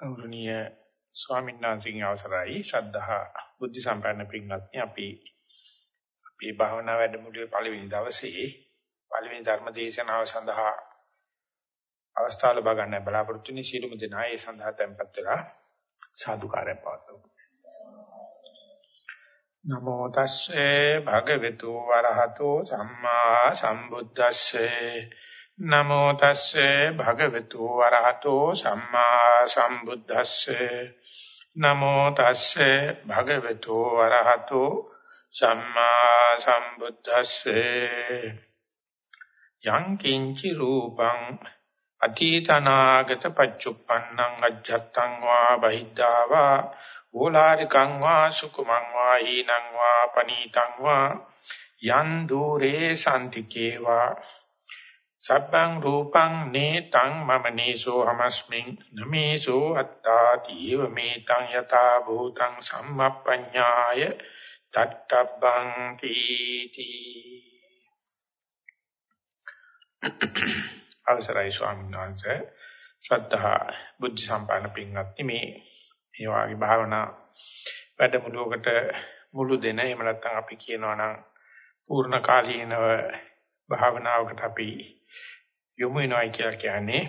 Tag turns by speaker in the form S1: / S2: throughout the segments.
S1: ගෞරවනීය ස්වාමීන් වහන්සේගේ අවසරයි. ශ්‍රද්ධා බුද්ධ සම්පන්න පින්වත්නි අපි අපේ භාවනා වැඩමුළුවේ පළවෙනි දවසේ පළවෙනි ධර්ම දේශනාව සඳහා අවස්ථාව ලබා ගන්න බලාපොරොත්තු වෙන සීලමු දෙනා ඒ සඳහා tempත් වෙලා සාදුකාරය පවත්වමු. නමෝ තස්සේ භගවතු වරහතෝ සම්මා සම්බුද්දස්සේ නමෝ තස්සේ භගවතු වරහතෝ සම්මා සම්බුද්දස්සේ. නමෝ තස්සේ භගවතු වරහතෝ සම්මා සම්බුද්දස්සේ. යං කිංචි රූපං අතීතනාගත පච්චුප්පන්නං අජ්ජත්තං වා බහිද්ධා වා ඕලාරිකං වා සුකුමං වා හීනං වා පනීතං වා යන් দূරේ සම්තිකේ වා සබ්බං රූපං නේතං මම නේසෝ හමස්මින් නමේසෝ අත්තාති. එව මේතං යතා භූතං සම්මප්පඤ්ඤාය තත්තබ්බං තීති. අවසරයි ස්වාමීන් වහන්සේ. ශ්‍රද්ධා බුද්ධ සම්පන්න පින්වත්නි මේ මේ වාගේ භාවනා වැඩමුළුවකට මුළු දෙන එහෙම නැත්නම් අපි කියනවා නම් පූර්ණ කාලීනව භාවනාවකට අපි යොමු වෙනවයි කියලා කියන්නේ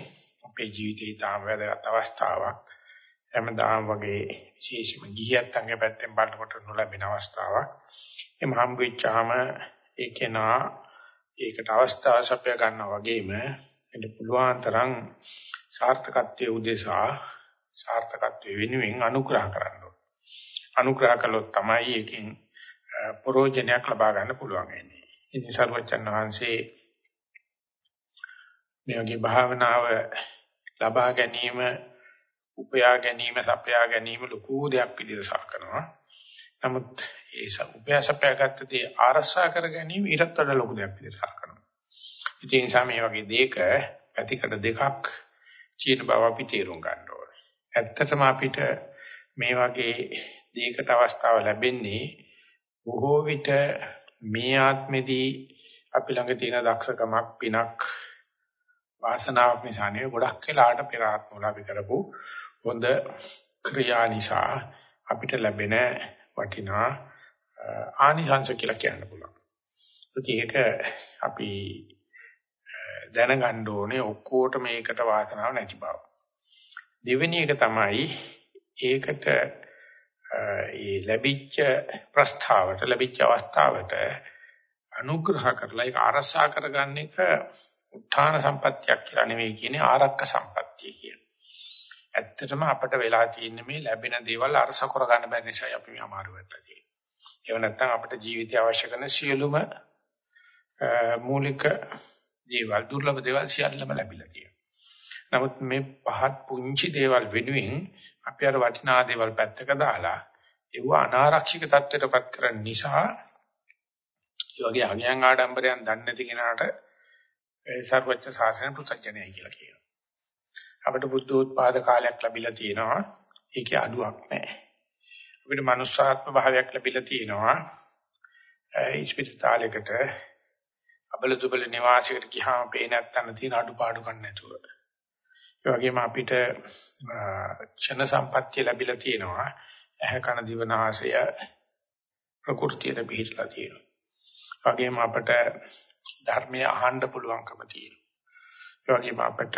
S1: අපේ ජීවිතේ තාම වැදගත් අවස්ථාවක්. හැමදාම වගේ විශේෂම ගිහියත් අංග පැත්තෙන් බලනකොට නොලැබෙන අවස්ථාවක්. එහම හම්බ වෙච්චාම ඒකේනා ඒකට අවස්ථාව සපය ගන්නවා වගේම එන්න පුළුවන් තරම් සාර්ථකත්වයේ උදෙසා සාර්ථකත්වයේ වෙනුවෙන් අනුග්‍රහ කරන්න ඕන. අනුග්‍රහ කළොත් තමයි ඒකෙන් ප්‍රෝජනයක් ලබා ගන්න පුළුවන් වෙන්නේ. ඉතින් සර්වචන් වහන්සේ මේ වගේ භාවනාව ලබා ගැනීම උපයා ගැනීම සපයා ගැනීම ලොකු දෙයක් විදිහට සලකනවා. නමුත් ඒ උපයාසපයාගත්ත දේ ආරසා කර ගැනීම ඊටත් වඩා ලොකු දෙයක් විදිහට සලකනවා. ඉතින් ඒ මේ වගේ දෙයක පැතිකඩ දෙකක් චීන බව අපි තේරුම් ගන්න ඕනේ. ඇත්තටම අපිට මේ වගේ දෙයකට අවස්ථාව ලැබෙන්නේ බොහෝ විට මේ ආත්මෙදී අපි ළඟ තියෙන දක්ෂකමක් පිනක් වාසනාවක් නිසා නෙවෙයි ගොඩක් වෙලාට පෙර ආත්මවල අපි කරපු හොඳ ක්‍රියා නිසා අපිට ලැබෙන වටිනා ආනිසංස කියලා කියන්න පුළුවන්. ඒක අපි දැනගන්න ඕනේ ඔක්කොට මේකට වාසනාවක් නැති බව. දෙවෙනි එක තමයි ඒකට ඒ ලැබිච්ච ප්‍රස්තාවට ලැබිච්ච අවස්ථාවට අනුග්‍රහ කරලා ඒක අරසා කරගන්න එක උත්ථාන සම්පත්තියක් කියලා නෙවෙයි කියන්නේ ආරක්ක සම්පත්තිය කියන්නේ. ඇත්තටම අපිට වෙලා තියෙන්නේ මේ ලැබෙන දේවල් අරස කරගන්න බැරි නිසායි අපි මේ අමාරු වෙලා තියෙන්නේ. ඒව නැත්තම් අපිට ජීවිතය අවශ්‍ය කරන සියලුම මූලික දේවල් දුර්ලභ දේවල් සියල්ලම ලැබිලා තියෙනවා. නමුත් මේ පහත් පුංචි දේවල් වෙනුවෙන් අපි අර වටිනා දේවල් පැත්තක දාලා ඒව අනාරක්ෂිත තත්ත්වයටපත් කරන නිසා ඒ වගේ අගයන් ආඩම්බරයන් දන්නේ නැති කෙනාට සර්වච්ඡ ශාසනය පෘථජ්ජනයයි කියලා කියනවා. අපිට බුද්ධෝත්පාද කාලයක් ලැබිලා තියෙනවා. ඒකේ අඩුවක් නැහැ. අපිට මනුෂ්‍යාත්ම භාවයක් ලැබිලා තියෙනවා. ඉස්පිරිතාලයකට අබල දුබල නිවාසයකට ගියාම පේන්නේ නැත්තන තියෙන අඩුපාඩු ගන්න නැතුව. ඒ වගේම අපිට ක්ෂණ සම්පත්තිය ලැබිලා තියෙනවා. ඇහැ කන දිව නාසය ප්‍රകൃතියට පිළිලා තියෙනවා. වගේම අපිට ධර්මය අහන්න පුළුවන්කම තියෙනවා. ඒ වගේම අපිට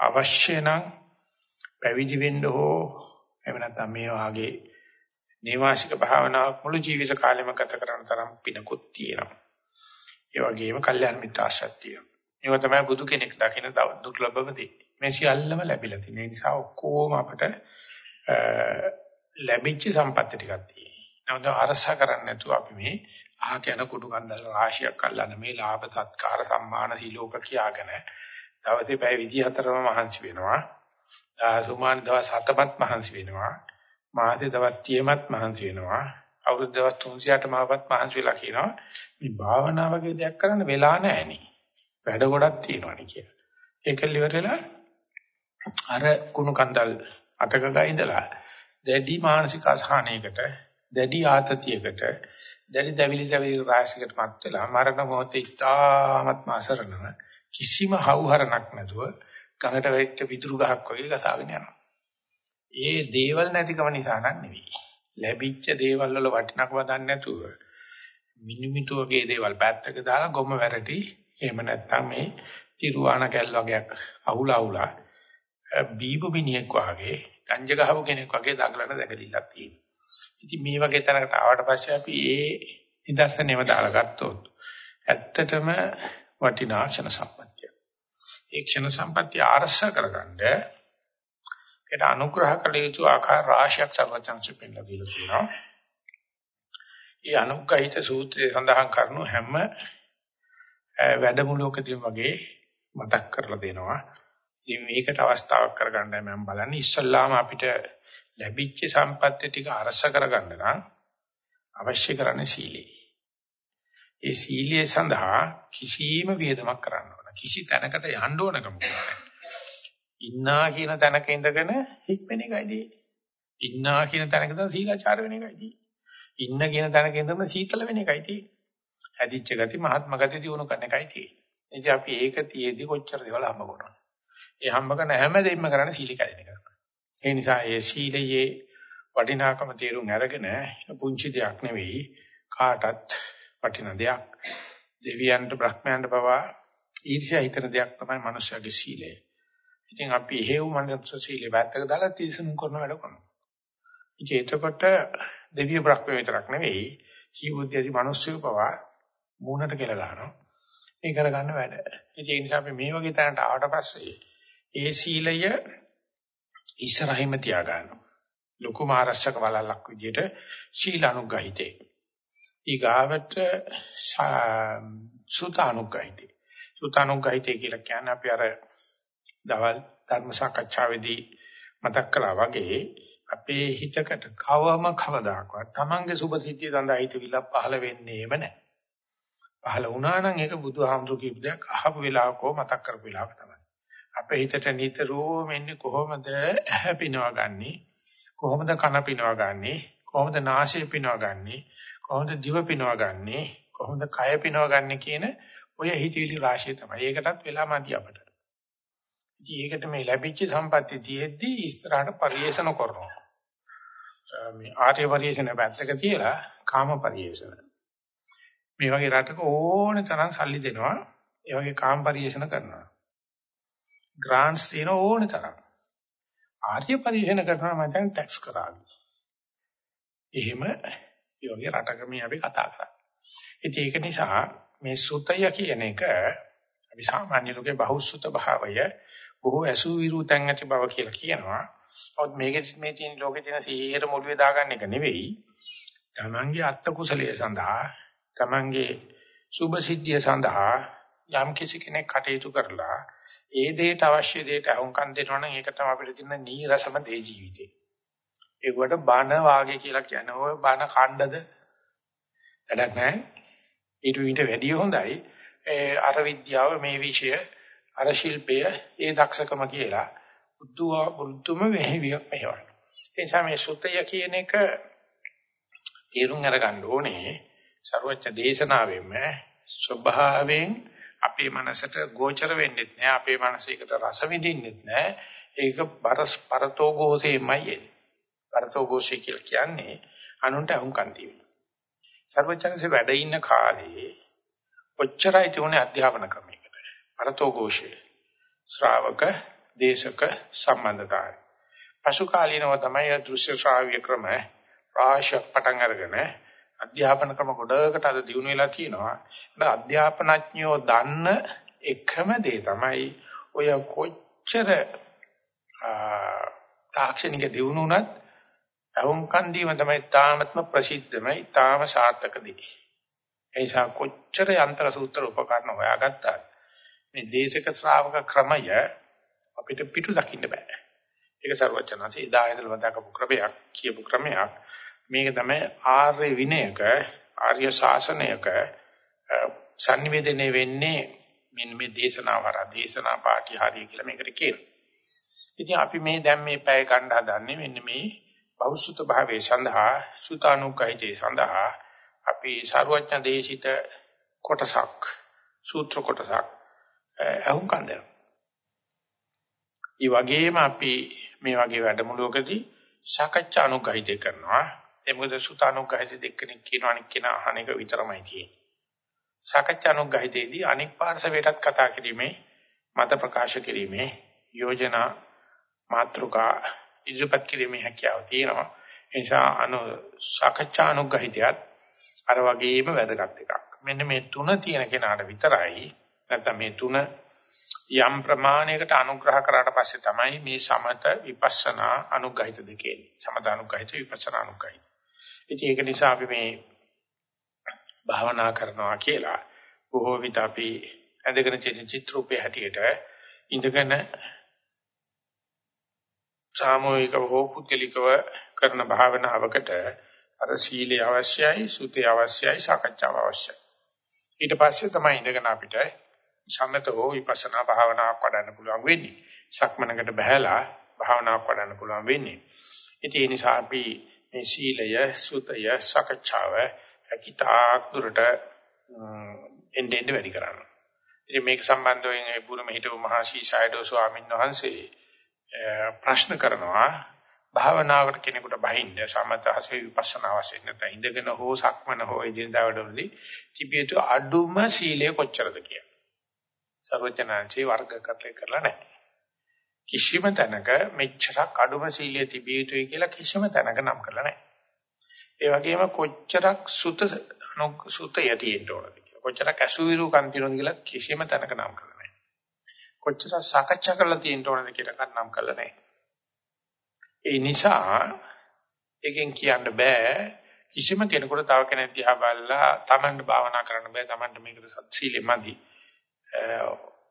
S1: අවශ්‍ය නම් පැවිදි වෙන්න හෝ එහෙම නැත්නම් මේ වාගේ නේවාසික භාවනාවක් මුළු ජීවිත කාලෙම ගත කරන තරම් පිනකුත් තියෙනවා. ඒ වගේම කල්යාණ මිත්‍ර ආශ්‍රත් තියෙනවා. ඒක තමයි බුදු කෙනෙක් දකින දුර්ලභම දේ. මේ සියල්ලම ලැබිලා තියෙන නිසා ඔක්කොම අපිට ලැබිච්ච සම්පත්ති ටිකක් තියෙනවා. නමුත් අරස කරන්නේ නැතුව අපි මේ අහක යන කුඩු කන්දල් රාශියක් අල්ලන මේ ලාභ සත්කාර සම්මාන සීලෝක කියාගෙන දවසේ පැය 24ම මහන්සි වෙනවා. සුමාන දවස් 7මත් මහන්සි වෙනවා. මාසේ දවස් 30මත් මහන්සි වෙනවා. අවුරුදු දවස් 300ට මාවත් මහන්සි වෙලා කියනවා මේ භාවනා වගේ දෙයක් කරන්න වෙලා නැහැ නේ. වැඩ ගොඩක් තියෙනවානේ කියලා. ඒකල් ඉවරලා අර කුණු කන්දල් අතක ගයින්දලා දැඩි මානසික අසහනයකට දැඩි ආතතියකට දැඩි දැවිලි දැවිලි රාශියකටපත් වෙලා මරණ මොහොතේ ඉතාමත් මාසරණව කිසිම හවුහරණක් නැතුව ගඟට වැටෙච්ච විදුරු ගහක් වගේ ගසාගෙන යනවා. ඒ දේවල් නැතිකම නිසා නෙවෙයි. ලැබිච්ච දේවල් වල වටිනකම දන්නේ නැතුව මිනිමිටු වගේ දේවල් පැත්තක දාලා ගොම වැරටි එහෙම නැත්නම් මේ තිරුවාණ කැල් වගේක් අහුලා අහුලා බීබු මිනිහෙක් වගේ ගංජ ගහපු කෙනෙක් වගේ දඟලන දැකලිල්ලක් තියෙනවා. ඉතින් මේ වගේ තැනකට ආවට පස්සේ අපි ඒ නිදර්ශනෙම දාලා ගත්තොත් ඇත්තටම වටිනා ක්ෂණ සම්පත්තිය. ඒ ක්ෂණ සම්පත්තිය ආරක්ෂා කරගන්න ඒට අනුග්‍රහ කළ යුතු ආකාර රාශියක් සර්වචන්සු පෙන්නලා දීලා තියෙනවා. ඒ අනුග්‍රහිත සූත්‍රයේ සඳහන් කරනු හැම වැඩමුළුවකදීම වගේ මතක් කරලා දෙනවා. ඉතින් මේකට අවස්ථාවක් කරගන්නයි මම බලන්නේ. ඉස්සල්ලාම අපිට ලැබිච්ච සම්පත්‍ය ටික අරස කරගන්න නම් අවශ්‍ය කරන්නේ සීලය. ඒ සීලය සඳහා කිසිම වේදමක් කරන්න ඕන. කිසි තැනකට යන්න ඕනකම නැහැ. ඉන්නා කියන තැනක ඉඳගෙන හික්මෙන එකයි තියෙන්නේ. ඉන්නා කියන තැනක ඉඳන් සීලාචාර වෙන එකයි තියෙන්නේ. ඉන්න කියන තැනක ඉඳන් සීතල වෙන එකයි තියෙන්නේ. හැදිච්ච ගති මහත්ම ගති දිනු කරන එකයි තියෙන්නේ. ඉතින් අපි ඒක තියේදී කොච්චර දේවල් හම්බ කරනවද? ඒ හම්බ කරන හැම දෙයක්ම කරන්නේ සීල කැඩෙන එක. ඒ නිසා ඒ සීලයේ වටිනාකම තේරුම් අරගෙන පුංචි දෙයක් නෙවෙයි කාටත් වටින දෙයක්. දෙවියන්ට බ්‍රහ්මයන්ට පවා ඊර්ෂ්‍යා හිතන දෙයක් තමයි මනුෂ්‍යගේ සීලය. ඉතින් අපි හේව් මනුෂ්‍ය සීලය වැත්තක දාලා තීසණු කරන වැඩ කරනවා. ඉතින් එතකොට දෙවිය බ්‍රහ්ම විතරක් නෙවෙයි ජීවුද්‍යදී මිනිස්සු පවා මූණට කෙල ගන්නවා. මේ කරගන්න වැඩ. ඒ නිසා අපි මේ වගේ තැනට ආවට පස්සේ ඒ සීලය ඉස්සරහින්ම තියාගන්නවා. ලොකු මාරස්සක වලල්ලක් විදියට ශීලානුගහිතේ. ඊගාවට සුතානුගහිතේ. සුතානුගහිතේ කියලා කියන්නේ අපි අර දවල් ධර්ම සාකච්ඡාවේදී මතක් කළා වගේ අපේ හිතකට කවම කවදාකවත් Tamange සුභසිද්ධිය සඳහා හිතවිල්ල පහළ වෙන්නේම නැහැ. පහළ වුණා නම් ඒක බුදුහාමුදුරු කියපු දෙයක් අහපු වෙලාවකෝ මතක් කරපු වෙලාවක තමයි. අපේ හිතට නිතරම එන්නේ කොහොමද ඇහැ පිනවගන්නේ කොහොමද කන පිනවගන්නේ කොහොමද නාසය පිනවගන්නේ කොහොමද දිව පිනවගන්නේ කොහොමද කය පිනවගන්නේ කියන ඔය හිතවිලි රාශිය තමයි. ඒකටත් වෙලා මදි අපට. ඉතින් ඒකට මේ ලැබිච්ච සම්පත්‍ය තියෙද්දි ඉස්සරහට පරිේෂණ කරනවා. මේ ආර්ය පරිේෂණ පැත්තක තියලා කාම පරිේෂණ. මේ වගේ රටක ඕනේ තරම් සල්ලි දෙනවා. ඒ වගේ කාම පරිේෂණ කරනවා. ග්‍රාන්ට්ස් තියෙන ඕනේ තරම්. ආර්ය පරිශන කරනවා මම දැන් ටැක්ස් කරાવી. එහෙම ඒ වගේ රටක මේ අපි කතා කරන්නේ. ඉතින් ඒක නිසා මේ සුතය කියන එක අපි සාමාන්‍ය ලෝකේ බහුසුත භාවය බොහෝ ඇසු විරුතන් ඇති බව කියලා කියනවා. ඔත් මේකෙත් මේ තියෙන ලෝකේ තියෙන සිහියට මුළුවේ දාගන්න එක නෙවෙයි. තමන්ගේ අත්ත කුසලයේ සඳහා තමන්ගේ සුභ සිද්ධිය සඳහා යම් කිසි කෙනෙක් කටයුතු කරලා ඒ දෙයට අවශ්‍ය දෙයට අහුම්කම් දෙනවා නම් ඒක තමයි අපිට තියෙන නීරසම දේ ජීවිතේ. ඒකට බන වාගේ කියලා කියන්නේ ඔය බන කණ්ඩද වැඩක් නැහැ. ඊට ඊට වැඩිය හොඳයි ඒ අර විද්‍යාව මේ විෂය අර ශිල්පය ඒ දක්ෂකම කියලා බුද්ධවා බුද්ධම වෙහිවියක් මෙහෙවන. ඒ නිසා මේ සුත්තය කියන එක තේරුම් අරගන්න ඕනේ ਸਰවඥ දේශනාවෙම ස්වභාවයෙන් අපේ මනසට ගෝචර වෙන්නෙත් නෑ අපේ මනසේකට රස විඳින්නෙත් නෑ. ඒක බරස් පරතෝ ഘോഷේමයි එන්නේ. පරතෝ ഘോഷේ කියලා කියන්නේ අනුන්ට අහුම්කම් දීලා සර්වඥන්සේ වැඩ ඉන්න කාලේ ඔච්චරයි තිබුණේ අධ්‍යාපන ක්‍රමයකට. පරතෝ ഘോഷේ ශ්‍රාවක දේශක සම්බන්ධතාවය පසු කාලීනව තමයි දෘශ්‍ය ශ්‍රාව්‍ය ක්‍රම ප්‍රාශක් පටන් අරගෙන අධ්‍යාපන ක්‍රම ගොඩකට අද දිනු වෙලා තියෙනවා. ඒක අධ්‍යාපනඥයෝ දන්න එකම දේ තමයි ඔය කොච්චර තාක්ෂණික දිනු උනත් අවුම්කන් දීම තමයි තාමත්ම ප්‍රසිද්ධම, තාම සාර්ථක දෙය. ඒ නිසා කොච්චර යන්ත්‍ර සූත්‍ර උපකරණ හොයාගත්තා මේ දේශක ශ්‍රාවක ක්‍රමය අපිට පිටු දකින්න බෑ. ඒක ਸਰවඥාන්සේ එදා ඉඳලා දක්වපු ක්‍රමයක්, කියපු ක්‍රමයක්. මේක තමයි ආර්ය විනයක ආර්ය ශාසනයක sannivedane වෙන්නේ මෙන්න මේ දේශනාව හරහා දේශනා පාටි හරිය කියලා මේකට කියනවා. ඉතින් අපි මේ දැන් මේ පැය ගන්න හදන්නේ මෙන්න මේ බෞසුත භාවයේ සඳහා සුතානුකහිතේ සඳහා අපි ਸਰවඥ දේශිත කොටසක් සූත්‍ර කොටසක් අහුම් කන්දර. ඒ වගේම අපි මේ වගේ වැඩමුළුවකදී සාකච්ඡා අනුගහිතය කරනවා. ඒ මොකද සුත අනුගහිත දෙකෙනෙක් කියන අනික් කෙනා අහන එක විතරමයි තියෙන්නේ. සාකච්ඡා අනුගහිතේදී අනික් පාර්ශවයටත් කතා කිරීමේ මත ප්‍රකාශ කිරීමේ යෝජනා මාත්‍රිකා ඉදිරිපත් කිරීමේ හැකියාව තියෙනවා. ඒ නිසා අනු සාකච්ඡා අනුගහිතයත් අර වගේම වැදගත් එකක්. මෙන්න මේ තුන තියෙන කෙනාට විතරයි නැත්නම් මේ තුන යම් ප්‍රමාණයකට අනුග්‍රහ කරාට පස්සේ තමයි මේ සමත විපස්සනා අනුගහිත දෙකේ. සමත අනුගහිත විපස්සනා අනුගහිත. ඉතින් ඒක නිසා අපි මේ භාවනා කරනවා කියලා බොහෝ විට අපි ඇඳගෙන තියෙන චිත්‍රූපේ හැටියට ඉඳගෙන සාමූහිකව හෝ පුද්ගලිකව කරන භාවනාවකට අර සීලය අවශ්‍යයි, සුතේ අවශ්‍යයි, සාකච්ඡාව අවශ්‍යයි. ඊට පස්සේ තමයි ඉඳගෙන අපිට සම්මත හෝ විපස්සනා භාවනාවක් වඩන්න පුළුවන් වෙන්නේ. සක්මනකට බහැලා භාවනාවක් වඩන්න පුළුවන් වෙන්නේ. ඉතින් ඒ නිසා අපි මේ සීලය, සුතය, සාකච්ඡාව කිතාක් දුරට එන්න එන්න වැඩි කරනවා. ඉතින් මේක සම්බන්ධයෙන් ඒ බුරුම හිටපු මහා ශීසායඩෝ ස්වාමීන් වහන්සේ ප්‍රශ්න කරනවා භාවනාවකට කෙනෙකුට බහින්න සමත හසේ විපස්සනා වශයෙන් නැත්නම් ඉඳගෙන හෝ සක්මන හෝ ඉදින්දා වැඩවලදී තිබිය යුතු අඩුම සීලය කොච්චරද කියලා. සර්වඥාන්සේ වර්ග කරලා නැහැ. කිසිම තැනක මෙච්චරක් අඩුම සීලය තිබිය යුතුයි කියලා කිසිම තැනක නම් කරලා නැහැ. ඒ වගේම කොච්චරක් සුත සුතය තියෙන්න ඕනද කියලා. කොච්චරක් අසුවිරු කන් තියෙනවද කියලා කිසිම තැනක නම් කරලා නැහැ. කොච්චරක් සාකච්ඡා කරලා තියෙන්න ඕනද කියලා නම් කරලා නැහැ. ඒ නිසා එකෙන් කියන්න බෑ කිසිම කෙනෙකුට තව කෙනෙක් දිහා බලලා Tamanට භාවනා කරන්න බෑ Tamanට මේකට සීලෙ මදි.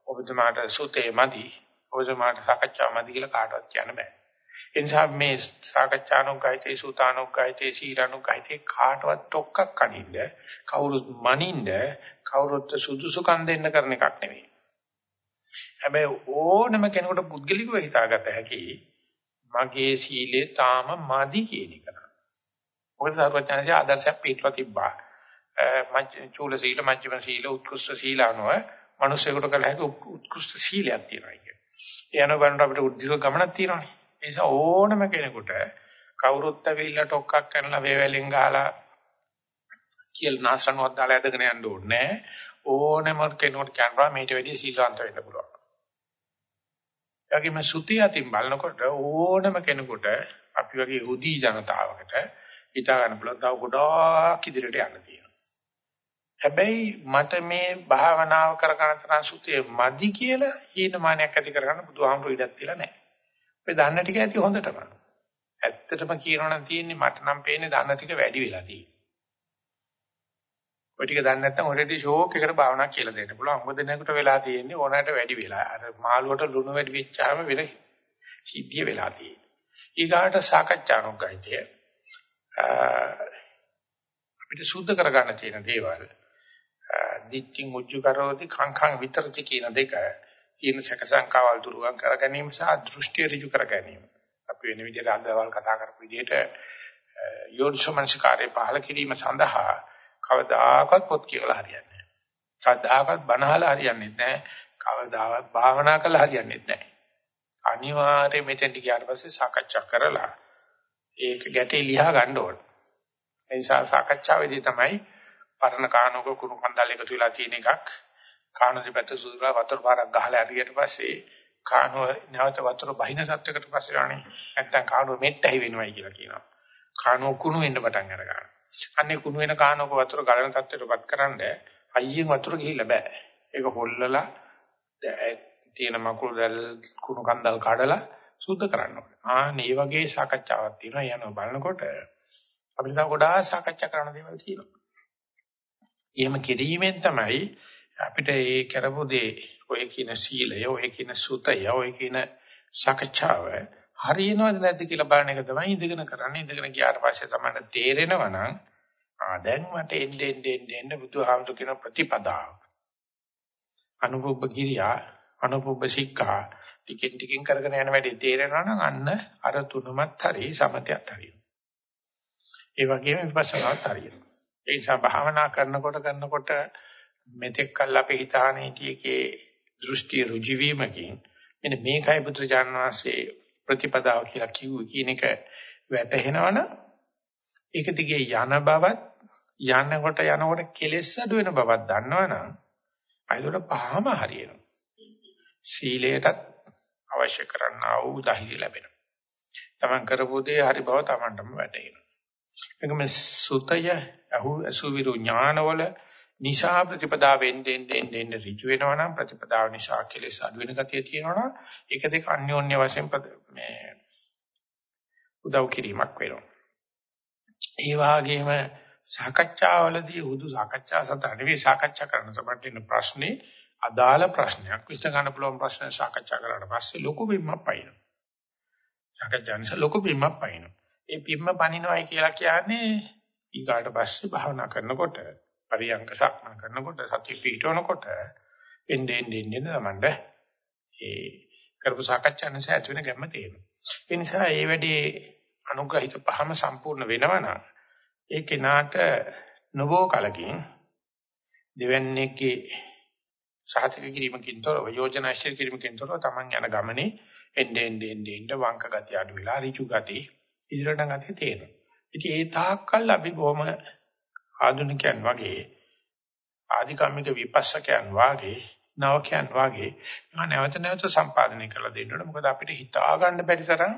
S1: ඔබතුමාට සුතේ මදි. ඔබතුමාට සාකච්ඡා මදි කියලා කාටවත් කියන්න බෑ. ඒ නිසා මේ සාකච්ඡානුගායිතේ සූතානුගායිතේ සීලානුගායිතේ කාටවත් ඩොක්කක් කනින්න කවුරුත් මනින්න කවුරුත් සුදුසුකම් දෙන්න කරන එකක් නෙවෙයි. හැබැයි ඕනම කෙනෙකුට පුද්ගලිකව හිතාගත හැකි මගේ සීලේ තාම මදි කියන එක. මොකද සර්වඥාන්සේ ආදර්ශයක් පිටලා තිබ්බා. චූල සීල, මජ්ක්‍ධිම සීල, උත්කෘෂ්ඨ සීල අනුව මිනිස්සුෙකුට කළ හැකි උත්කෘෂ්ඨ සීලයක් තියෙනවා කියන්නේ. ඒ අනුව බලනකොට අපිට උද්දීර්ඝ ගමනක් තියෙනවානේ. ඒ නිසා ඕනම කෙනෙකුට කවුරුත් ඇවිල්ලා ටොක්ක්ක් කරලා වේවැලෙන් ගහලා කියලා නාසනුවක් දාලා ඇදගෙන යන්න ඕනේ ඕනම කෙනෙකුට කියනවා මේට වැඩිය සීලවන්ත වෙන්න පුළුවන්. ඒගොම සුති අතින් බලනකොට ඕනම කෙනෙකුට අපි වගේ හුදී ජනතාවකට හිතා ගන්න පුළුවන් තව ගොඩාක් ඉදිරියට යන්න තියෙනවා. හැබැයි මට මේ භාවනාව කරගන්න තරම් සුතිය මදි කියලා හීනමානයක් ඇති කරගන්න බුදුහාමුදුරු ඉඩක් තියලා නැහැ. ඔය දන්න ටික ඇති හොඳටම. ඇත්තටම කියනවා නම් තියෙන්නේ මට නම් පේන්නේ දන්න ටික වැඩි වෙලා තියෙන්නේ. ඔය ටික දන්නේ නැත්නම් ඔරෙඩි ෂෝක් එකකට භාවනා කියලා දෙන්න පුළුවන්. මොකද නැකට වෙලා තියෙන්නේ ඕනෑමට වැඩි වෙලා. අර මාළුවට ලුණු වැඩි වෙච්චාම වෙන සිද්ධිය වෙලා තියෙන්නේ. ඊගාට සාකච්ඡානුග්ගයිතය අපිට සුද්ධ කරගන්න තියෙන දේවල් දිට්ඨින් උජ්ජු කරෝති khං විතරති කියන දෙක තියෙන සැක සංකාවල් දුරුවන් කර ගැනීම සහ දෘෂ්ටි ඍජු කර ගැනීම. අපි වෙන විදිහට අදවල් කතා කරපු විදිහට යෝනිසමනස්කාරය පහල කිරීම සඳහා කවදාකවත් පොත් කියවලා හරියන්නේ නැහැ. කවදාකවත් බණහලා හරියන්නේ නැහැ. කවදාවත් භාවනා කළා හරියන්නේ නැහැ. අනිවාර්යයෙන් මෙතෙන්ට ගියාට පස්සේ සාකච්ඡා කරලා ඒක ගැටේ ලියා ගන්න ඕන. ඒ නිසා සාකච්ඡාවේදී තමයි පරණ කාණෝක කුණු කන්දල් එකතු වෙලා තියෙන එකක් කාණෝ දෙපැත්ත සුදුලා වතුර පාරක් ගහලා හරියට පස්සේ කාණෝ නැවත වතුර බහින සත්‍යකට පස්සේ යන්නේ නැත්තම් කාණෝ මෙට්ටයි වෙනවයි කියලා කියනවා. කාණෝ කුණු වෙන්න පටන් අර ගන්නවා. අන්නේ කුණු වෙන කාණෝක වතුර ගලන තත්ත්වයටපත් කරන්න අයියෙන් වතුර ගිහිල්ලා බෑ. ඒක හොල්ලලා තියෙන මකුළු දැල් කුණු කන්දල් කඩලා සුද්ධ කරන්න ඕනේ. ආ මේ වගේ සාකච්ඡාවක් තියෙනවා යනවා බලනකොට අපිට තව ගොඩාක් සාකච්ඡා කරන්න දේවල් තියෙනවා. එහෙම කිරීමෙන් තමයි අපිට ඒ කරපු දේ ඔය කියන සීලය, ඔය කියන සුතය, ඔය කියන සාකච්ඡාව හරියනවද නැද්ද කියලා බලන එක තමයි ඉඳගෙන කරන්නේ. ඉඳගෙන ගියාට පස්සේ තමයි තේරෙනවා නම් ආ දැන් මට එන්න එන්න එන්න එන්න බුදුහාමුදුර කියන ප්‍රතිපදාව. අනුභව කිරියා, අනුභව ශික්ෂා ටිකෙන් ටිකෙන් කරගෙන යන වැඩි තේරෙනවා නම් අන්න අර තුනමත් හරි සමතයත් හරි. ඒ වගේම විපස්සනාත් හරියනවා. ඒ නිසා භාවනා කරනකොට කරනකොට මෙතෙක් කල් අපි හිතාන හිටියේකේ දෘෂ්ටි ඍජු වීමකින් මෙන්න මේකයි පුත්‍රජාන වාසේ ප්‍රතිපදාව කියලා කිව්ව කියන එක වැටහෙනවනම් ඒක දිගේ යන බවත් යනකොට යනකොට කෙලෙස් අඩු වෙන බවක් දන්නවනම් අයිතොට පහම හරියනවා. සීලයටත් අවශ්‍ය කරන්නා වූ ධෛර්ය ලැබෙනවා. තමන් කරපු දේ හරි බව තමන්ටම වැටහෙනවා. ඒකම සුතය අහු අසුවිරු ඥානවල නිසා ප්‍රතිපදාවෙන් දෙන්න දෙන්න ඍජු වෙනවා නම් ප්‍රතිපදාව නිසා කෙලෙස් අඩු වෙන ගතිය තියෙනවා නම් ඒක දෙක අන්‍යෝන්‍ය වශයෙන් මේ උදව් කිරීමක් වෙනවා. ඒ වගේම සාකච්ඡාවලදී උදු සාකච්ඡා සඳහා නෙවෙයි සාකච්ඡා කරන සමට ඉන්න ප්‍රශ්නේ අදාළ ප්‍රශ්නයක් විශ්ල ගන්න පුළුවන් ප්‍රශ්න සාකච්ඡා කරාට පස්සේ ලොකු බිම්මක් පයින්නවා. සාකච්ඡා නිසා ලොකු බිම්මක් පයින්නවා. ඒ බිම්ම පනිනවයි කියලා කියන්නේ ඊගාට පස්සේ භාවනා කරනකොට පරියංග සක්මන් කරනකොට සතිය පිටවනකොට එන්නේ එන්නේ එන්නේ තමන්ට ඒ කරපු සාකච්ඡා නිසා ඇති වෙන ගැම්ම තේරෙනවා. ඒ නිසා මේ වැඩේ අනුග්‍රහිත පහම සම්පූර්ණ වෙනවා නම් ඒ කෙනාට නොබෝ කලකින් දෙවන්නේගේ සාතික කිරීමකින් තොරව යෝජනා ශ්‍රී කිරීමකින් තොරව Taman යන ගමනේ එන්නේ එන්නේ එන්නේ වංක ගතිය අඩු වෙලා ඍචු ගතිය ඉදිරියට ගතිය තේරෙනවා. ඉතින් ඒ තාක්කල් අපි බොහොම ආධුනිකයන් වගේ ආධිකාමික විපස්සකයන් වගේ නවකයන් වගේ මම නැවත නැවත සම්පාදනය කරලා දෙන්න ඕනේ. මොකද අපිට හිතා ගන්න බැරි තරම්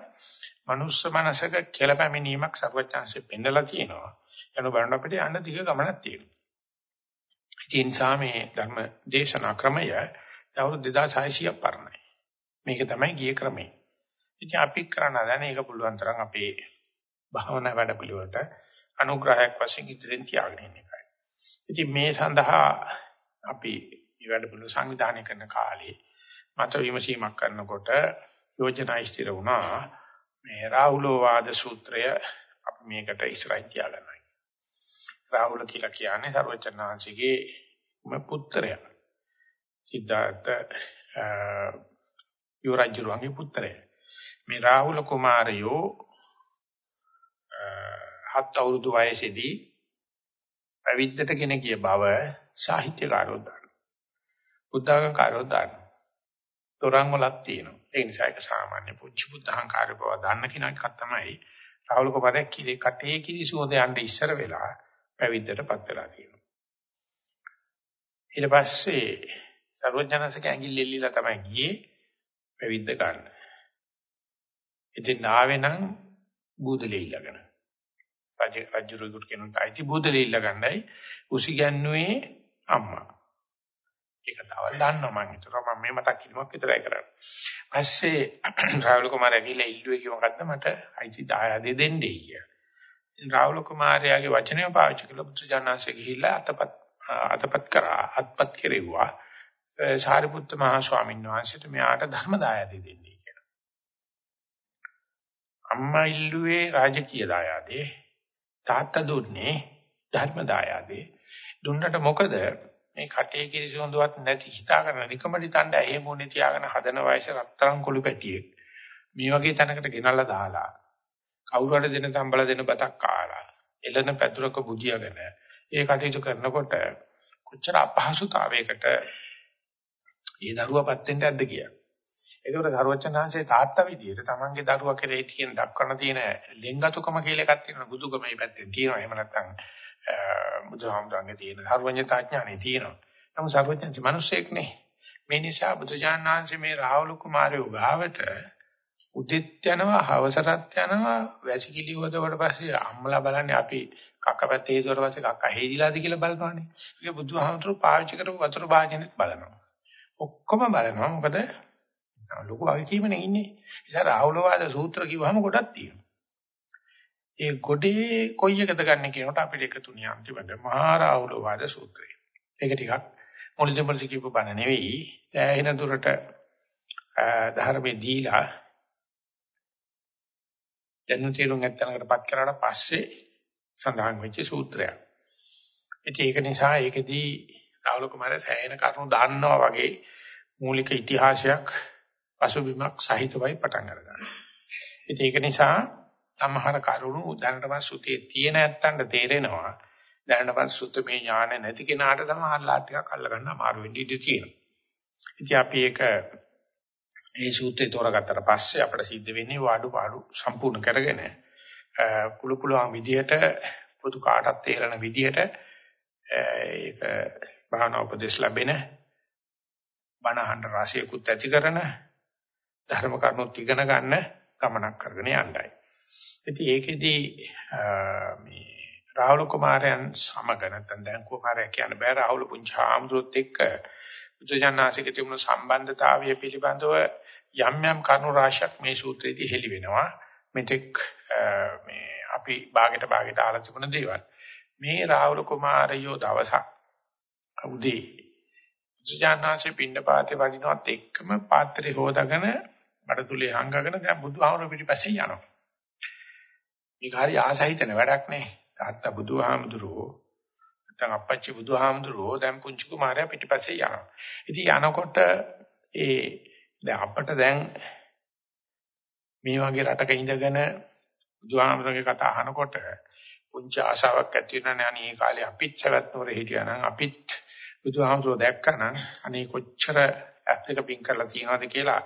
S1: මනුස්ස මනසක කෙලපැමිනීමක් සර්වඥාන්සේ පෙන්නලා තියෙනවා. යන බලන්න අපිට යන්න දිග ගමනක් තියෙනවා. ඒ නිසා මේ ධර්ම දේශනා ක්‍රමය අවුරුදු 2600ක් පරණයි. මේක තමයි ගිය ක්‍රමය. ඉතින් අපි කරන්න දැන ඒක පුළුවන් තරම් අපේ භාවනා වැඩ පිළිවෙලට අනුග්‍රහයක් වශයෙන් ඉදිරියෙන් තියාගෙන ඉන්න එකයි. ඉතින් මේ සඳහා අපි මේ වැඩ පිළිවෙල සංවිධානය කරන කාලේ මත විමසීමක් කරනකොට යෝජනා ඉස්තිර වුණා මේ රාහුලෝවාද සූත්‍රය අපි මේකට ඉස්සරහින් තියාගන්නවා. රාහුල කියලා කියන්නේ සර්වචනාංශිකේ පුත්‍රයා. සිද්ධාර්ථ යෝරජුරුවන්ගේ පුත්‍රයා. මේ රාහුල කුමාරයෝ හත් අවුරුදු වයසේදී පැවිද්දට ගෙන ගිය බව සාහිත්‍යකාරෝ දානවා. බුද්ධාගමකාරෝ දානවා. තොරන් වලක් තියෙනවා. ඒ නිසා ඒක සාමාන්‍ය පුංචි බුද්ධහංකාරය බව දන්න කෙනෙක් තමයි රාහුල කුමාරයා කිලි කටේ කිලි සුවඳ යන්න ඉස්සර වෙලා පැවිද්දටපත් වෙලා තියෙනවා. ඊට පස්සේ සර්වඥාන්සේක ඇඟිල්ල එල්ලීලා තමයි ගියේ පැවිද්ද ගන්න. ඉතින් ආවේ නම් බුදලේ ඊළඟන. රජ රජුරුගුට කියනවා අයිති බුදලේ ඊළඟන්නයි උසි ගැන්නුවේ අම්මා. ඒක තවල් දන්නවා මම හිතුවා මම මේ මතක් කිරීමක් විතරයි කරන්නේ. පස්සේ රාහුල කුමාරයා ගිහලා ඉල්ලුවේ කිව්ව මොකද්ද මට අයිති දායාදේ දෙන්නයි කියලා. රාහුල කුමාරයාගේ වචනය පාවිච්චි කළ පුත්‍රජානන්සේ ගිහිල්ලා අතපත් අතපත් කරා අත්පත් කෙරෙව්වා සාරිපුත්ත මහ ස්වාමීන් වහන්සේට මෙයාට ධර්ම දායාදේ දෙන්නේ කියලා. අම්මා ඉල්ලුවේ රාජකීය දායාදේ තාත්තා දුන්නේ ධර්ම දායාදේ. දුන්නට මොකද? මේ කටේ කිරිසොඳුවත් නැති හිතාගෙන නිකමඩි තණ්ඩ ඇහි මොනේ තියාගෙන හදන වයස රත්තරන් කුළු පැටියෙක්. මේ වගේ තැනකට ගෙනල්ලා දාලා කවුරු හරි දෙන තම්බල දෙන බතක් කාලා එළන පැදුරක බුදියාගෙන ඒ කටයුතු කරනකොට කොච්චර අපහසුතාවයකට ඒ දරුවාපත් වෙන්න ඇද්ද කියලා. ඒකෝට සර්වචනාංශයේ තාත්තා විදියට තමන්ගේ දරුවා කෙරෙහි තියෙන දක්වන තියෙන ලෙන්ගතුකම කියලා එකක් තියෙනවා බුදුගම මේ පැත්තෙන් තියෙනවා. එහෙම නැත්නම් බුදුහාමුදුරන්ගේ තියෙන සර්වඥතා ඥානෙ තියෙනවා. නමුත් සර්වඥන්ති මිනිස්සෙක් නේ. මේ නිසා බුදුජානනාංශ මේ රාහුල කුමාරයෝ ගාවට උදෙත් යනවා හවසටත් යනවා වැසිකිලි හොදවට පස්සේ අම්මලා බලන්නේ අපි කක්ක පැත්තේ හේතුවට පස්සේ කක්ක හේදිලාද කියලා බලනවානේ. ඒක බුදුහාමුදුරුවෝ පාවිච්චි කරපු වතුර භාජනෙත් බලනවා. ඔක්කොම බලනවා. මොකද ලොකු වගකීමනේ ඉන්නේ. ඉතින් රාහුලවාද සූත්‍ර කිව්වහම ගොඩක් තියෙනවා. ඒ ගොඩේ කොයි එකද ගන්න කියනකොට අපිට එක තුනිය අන්තිමට මහා රාහුලවාද සූත්‍රය. ඒක ටිකක් මොළජ මොළජ කියපු බණ නෙවෙයි. ඇහෙන දුරට ධර්මයේ දීලා දැනුම් තේරුම් නැත්නම්කටපත් කරාට පස්සේ සඳහන් වෙච්ච සූත්‍රයක්. ඉතින් ඒක නිසා ඒකෙදී රාහුල කුමාරයා සෑහෙන කරුණු දාන්නවා වගේ මූලික ඉතිහාසයක් පසුබිමක් සහිතවයි පටන් අරගන්නේ. ඉතින් ඒක නිසා සමහර කරුණු දැනටම සුතේ තියෙන ඇත්තන්ට තේරෙනවා. දැනටම සුත්තමේ ඥාන නැති කෙනාට සමහරලා ටිකක් අල්ලගන්න අමාරු වෙන්න ඉඩ තියෙනවා. ඉතින් අපි ඒක ඒ සූත්‍රය තෝරාගත්තට පස්සේ අපිට සිද්ධ වෙන්නේ වාඩු පාඩු සම්පූර්ණ කරගෙන කුළු කුළුවන් විදියට පොදු කාටත් තේරෙන විදියට ඒක භාවනා උපදේශ ලැබෙන බණහඬ රසයකුත් ඇති කරන ධර්ම කරුණුත් ඉගෙන ගන්න ගමනක් කරගෙන යන්නයි. ඉතින් ඒකෙදී මේ රාහුල කුමාරයන් සමග නැත්නම් දැන් කුමාරයා කියන්න බෑ රාහුල පුංචාම්දුත් එක්ක බුදුජානනාසික තිබුණු සම්බන්ධතාවය පිළිබඳව යම් යම් කරුණු රාශියක් මේ සූත්‍රයේදී හෙළි වෙනවා. මෙතෙක් මේ අපි භාගයට භාගයට ආලා තිබුණ දේවල්. මේ රාහුල කුමාරයෝ දවසක් උදේ බුදුජානනාංශේ පින්නපාතේ වඩිනවත් එක්කම පාත්‍රය හොදාගෙන බඩතුලේ හංගගෙන දැන් බුදුහාමර පිටිපස්සේ යනවා. මේක හරි ආසහිතන වැඩක් නේ. තාත්තා බුදුහාමුදුරුවෝ නැත්නම් අපච්චි බුදුහාමුදුරුවෝ දැන් පුංචි කුමාරයා පිටිපස්සේ යනවා. ඉතින් යනකොට ඒ දැන් අපිට දැන් මේ වගේ රටක ඉඳගෙන බුදුහාමුදුරගේ කතා අහනකොට පුංචි ආශාවක් ඇති වෙනනේ අනේ කාලේ අපිත් සවැත් නුවර හිටියා නම් අපිත් බුදුහාමුදුරුවෝ දැක්කනම් අනේ කොච්චර ඇත්තක පිං කරලා තියනවද කියලා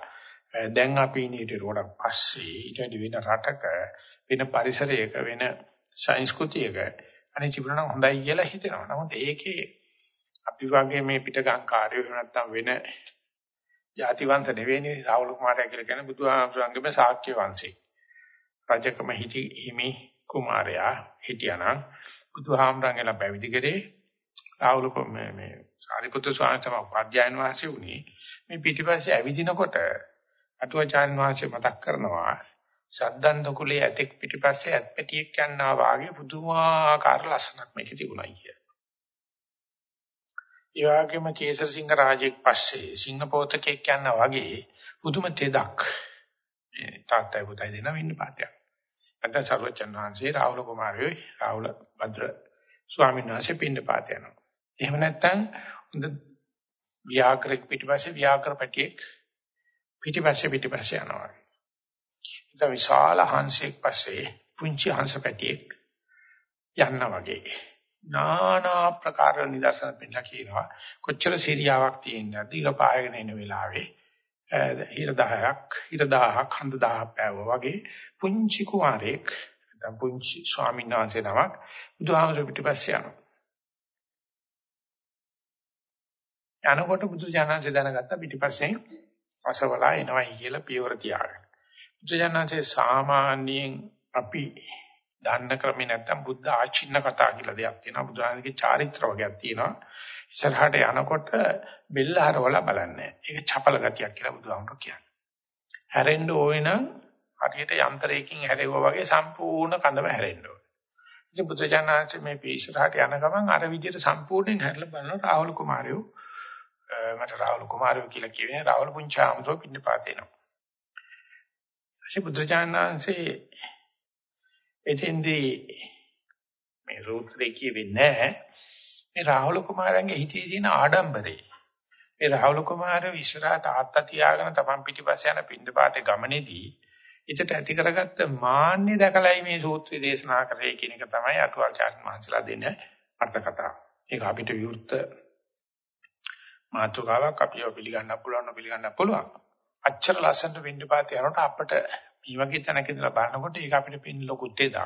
S1: දැන් අපි ඉන්නේ ඊට වඩා පස්සේ ඊට වෙන රටක වෙන පරිසරයක වෙන සංස්කෘතියක අනේ තිබුණා නම් හොඳයි කියලා හිතෙනවා. නමුත් ඒකේ අපි වගේ මේ පිටගංකාරයෝ නැත්තම් වෙන ಜಾති වංශ නෙවෙයිනේ රාහුල කුමාරයා කියලා කියන්නේ බුදුහාමුදුරන්ගේම ශාක්‍ය වංශේ. රජකම හිටි හිමි කුමාරයා හිටියානම් බුදුහාමුදුරන්ගේලා පැවිදි කරේ රාහුල මේ මේ සාරිපුත්‍ර ස්වාමීන් වහන්සේ උපාධ්‍යයන් වහන්සේ උනේ මේ පිටිපස්සේ ඇවිදිනකොට අටුවාචාන් වහන්සේ මතක් කරනවා සද්දන්ත කුලයේ ඇතෙක් පිටිපස්සේ ඇත්පැටියෙක් යනවා වාගේ පුදුමාකාර ලස්සනක් මේකේ තිබුණා කිය. ඒ වගේම කේසර සිංහ රාජෙක් පස්සේ සිංහ පොතකෙක් යනවා වගේ පුදුම තෙදක් මේ තාත්තයි පුතයි දෙන වෙන්න පාතයක්. නැත්නම් සර්වචන් වහන්සේ රාහුල කුමාරයෝ රාහුල භද්‍ර ස්වාමීන් වහන්සේ පින්න පාත යනවා. එහෙම නැත්නම් හොඳ ව්‍යාකරෙක් පිටිපස්සේ ව්‍යාකර පැටියෙක් පිටිපස්සේ පිටිපස්සේ යනවා. ඉතින් විශාල හංසෙක් පස්සේ පුංචි හංස පැටියෙක් යන්න වගේ. නානා ප්‍රකාර නිදර්ශන පෙන්නලා කියනවා කොච්චර සිරියාවක් තියෙනවද ඊළ පායගෙන එන වෙලාවේ හිර 10ක් හිර 1000ක් හඳ 1000ක් පෑවුවා වගේ පුංචි කුමාරයෙක් නැත්නම් පුංචි ස්වාමීන් වහන්සේ නමක් බුදුහාමර පිටිපස්සේ යනවා. යනකොට බුදු ජානන්සේ දැනගත්ත පිටිපස්සෙන් අසවලා එනවයි කියලා පියවර තියාගෙන. බුදුජානන්සේ සාමාන්‍යයෙන් අපි දන්න ක්‍රමේ නැත්තම් බුද්ධ ආචින්න කතා කියලා දෙයක් තියෙනවා. බුදුහාමගේ චාරිත්‍ර වගේක් තියෙනවා. ඉස්සරහට යනකොට බෙල්ල හරවලා බලන්නේ. ඒක චපල ගතියක් කියලා බුදුහාමර කියන්නේ. හැරෙන්න ඕනේ නම් හරියට යන්ත්‍රයකින් හැරෙවුවා වගේ සම්පූර්ණ කඳම හැරෙන්න ඕනේ. ඉතින් බුදුජානන්සේ මේ පිටසරහට යන ගමන් අර විදිහට සම්පූර්ණයෙන් හැරලා බලන රාහුල කුමාරයෝ මට රාහුල කුමාරයෝ කියලා කියන්නේ රාහුල පුංචි ආමසෝ පින්නපාත එනවා. ශ්‍රී බුදුචානන්සේ එතෙන්දී මේ රූත්‍රේ කියෙන්නේ මේ රාහුල කුමාරයන්ගේ හිතේ තියෙන ආඩම්බරේ. මේ රාහුල කුමාරයෝ ඉස්සරහා තාත්තා තියාගෙන තමන් පිටිපස්ස යන පින්නපාතේ ගමනේදී ඉතට ඇති කරගත්ත මාන්නේ දැකලයි මේ සූත්‍රය දේශනා කරේ කියන එක තමයි අටුවාචාර්ය මහන්සලා දෙන අර්ථ කතාව. ඒක අපිට විවෘත මාතෘකාවක් අපිව පිළිගන්න පුළුවන් පිළිගන්න පුළුවන්. අච්චර ලස්සනට විඳපාත යනකොට අපිට මේ වගේ තැනක ඉඳලා බලනකොට ඒක අපිට පින් ලොකු දෙයක්.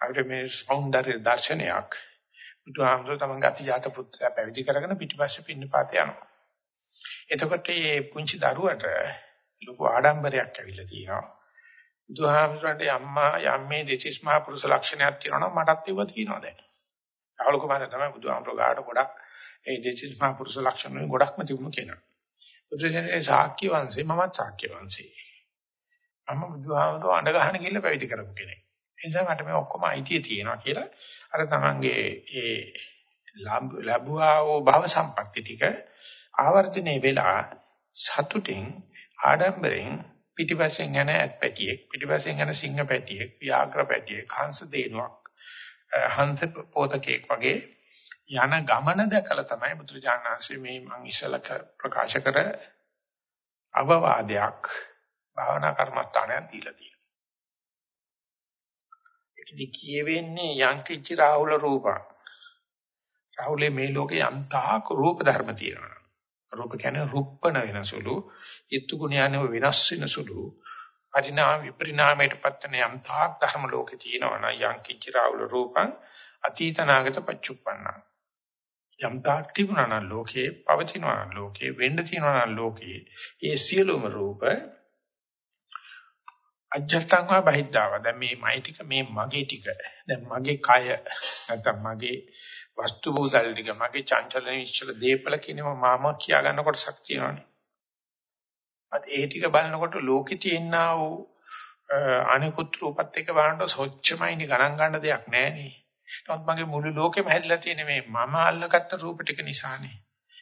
S1: අපිට මේ సౌందර්ය දර්ශනයක්. බුදුහාමුදුරුවෝ තමන් ගති ජාත පුත්‍රයා පැවිදි කරගෙන පිටිපස්සේ පින්නපාත යනවා. එතකොට මේ පුංචි දරුවට ලොකු ආඩම්බරයක් ඇවිල්ලා තියෙනවා. බුදුහාමුදුරන්ට අම්මා යම්මේ දෙතිස් මහා පුරුෂ ලක්ෂණයක් තියෙනවා නම් මටත් ඒව තියෙනවා දැන්. රාහුල කුමාරයා තමයි බුදුහාමුදුරුවෝ ගාඩ ගොඩක් ඒ දෙතිස් මහා පුරුෂ ලක්ෂණ වලින් ගොඩක්ම තිබුණු කෙනා. බුදුසෙනේ ශාක්‍ය වංශේ මමත් ශාක්‍ය වංශේ. මම බුදුහාමුදුරුවෝ අඬ ගහන ගිල්ල පැවිදි කරපු කෙනෙක්. ඒ නිසා මට මේ ඔක්කොම අයිතිය තියෙනවා කියලා අර තමන්ගේ ඒ ලැබුවා වූ භව සම්පatti ටික ආවර්ජනයේ වෙලා සතුටින් ආඩම්බරෙන් පිටිපස්සෙන් යන ඇත්පැටියෙක් පිටිපස්සෙන් යන සිංහ පැටියෙක් ව්‍යාඝ්‍ර පැටියෙක් හංස දේනුවක් හංස පොතකෙක් වගේ යන ගමන දැකලා තමයි බුදුරජාණන්සේ මේ මං ඉස්සලක ප්‍රකාශ කර අවවාදයක් භාවනා කර්මස්ථානයක් දීලා තියෙනවා. ඒකදී කියවෙන්නේ යංකිච්ච රාහුල රූපං. රාහුලේ මේ ලෝකේ යම් තාක් රූප ධර්ම තියෙනවා. රූප කියන්නේ රුප්පන වෙනසුළු, ඊත්තු ගුණයන්ව වෙනස් වෙනසුළු, පරිණාම විපරිණාමයට පත්වන යම් තාක් ධර්ම ලෝකේ තියෙනවා නම් යම් කිචිරාවුල රූපං අතීතනාගත පච්චුප්පන්නං යම් තාක් තිබුණා නම් ලෝකේ පවතිනවා නම් ලෝකේ වෙන්න තියෙනවා නම් ලෝකේ ඒ සියලුම රූප අජත්තංවා බහිද්ධාව. දැන් මේ මයි ටික මේ මගේ ටික දැන් මගේ කය නැත්නම් මගේ වස්තු භූතල් ටික මගේ චංචල නිශ්චල දීපල කියනවා මම කියා ගන්න කොටසක් තියෙනවානේ. අද ඒ ටික බලනකොට ලෝකේ තියෙනා වූ අනිකුත් රූපත් එක්ක බලනකොට සොච්චමයිනි ගණන් ගන්න දෙයක් නැහැනේ නමුත් මගේ මුළු ලෝකෙම හැදිලා තියෙන මේ මම අල්ලගත්ත රූප ටික නිසානේ.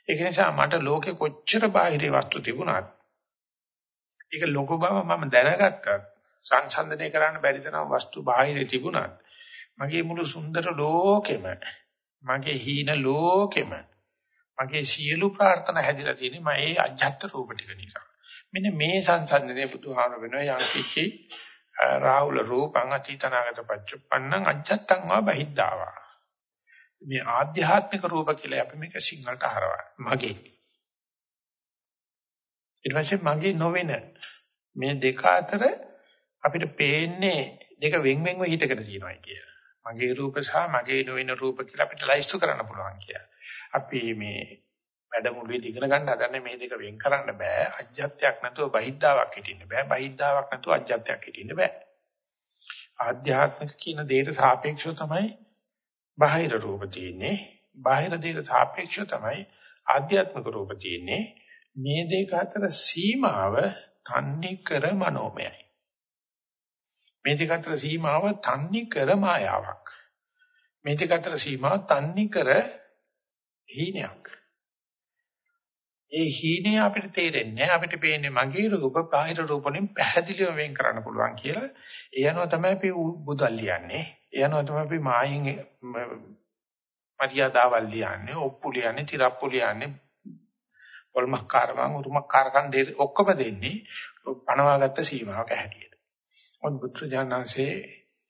S1: ඒක නිසා මට ලෝකෙ කොච්චර බාහිර වස්තු තිබුණත් ඒක ලොකු බව මම දැනගත්තත් සංසන්දනය කරන්න බැරි තරම් වස්තු බාහිර තිබුණත් මගේ මුළු සුන්දර ලෝකෙම මගේ හීන ලෝකෙම මගේ සියලු ප්‍රාර්ථනා හැදිලා තියෙන්නේ මම ඒ අජත්ත රූප ටික නිසා. මෙන්න මේ සංසන්දනයේ බුදුහාම වෙනවා යම් කිසි රාහුල රූපං අතීතනාගත පච්චුප්පන්නං අජත්තං වා බහිද්ධාවා. මේ ආධ්‍යාත්මික රූප කියලා අපි මේක සිංහලට හරවන්නේ මගේ. ඊට පස්සේ මගේ නොවන මේ දෙක අතර අපිට පේන්නේ දෙක වෙන් වෙන්ව හිටකට තියෙනවා කියලා. මගේ රූප සහ මගේ නොවන රූප කියලා අපිට ලයිස්තු කරන්න පුළුවන් කියලා. අපි මේ වැඩමුළුවේදී ඉගෙන ගන්න හදන්නේ මේ දෙක වෙන් කරන්න බෑ. අජ්ජත්‍යයක් නැතුව බහිද්ධාවක් හිටින්න බෑ. බහිද්ධාවක් නැතුව අජ්ජත්‍යයක් හිටින්න බෑ. ආධ්‍යාත්මික කියන දෙයට සාපේක්ෂව තමයි බාහිර රූප තියෙන්නේ. බාහිර දෙයට සාපේක්ෂව තමයි ආධ්‍යාත්මික රූප තියෙන්නේ. මේ දෙක අතර සීමාව තන්නේ කර මනෝමයයි. මේ දෙක අතර සීමාව තන්නේ කර මායාවක්. මේ දෙක අතර සීමාව තන්නේ කර හීනයක්. ඒ හීනේ අපිට තේරෙන්නේ අපිට පේන්නේ මගේ රූප බාහිර රූප වලින් පැහැදිලිව වෙන් කරන්න පුළුවන් කියලා. ඒ අනුව තමයි අපි බුදල් ලියන්නේ. ඒ අනුව තමයි අපි මායින් මරියාදාවල් ලියන්නේ, ඔප්පු ලියන්නේ, තිරප්පු ලියන්නේ, පොල්මක්කාරවන් උරුමක්කාරකම් දෙ ඔක්කොම දෙන්නේ පනවාගත්ත සීමාවක හැටියට. මොකද බුද්ධ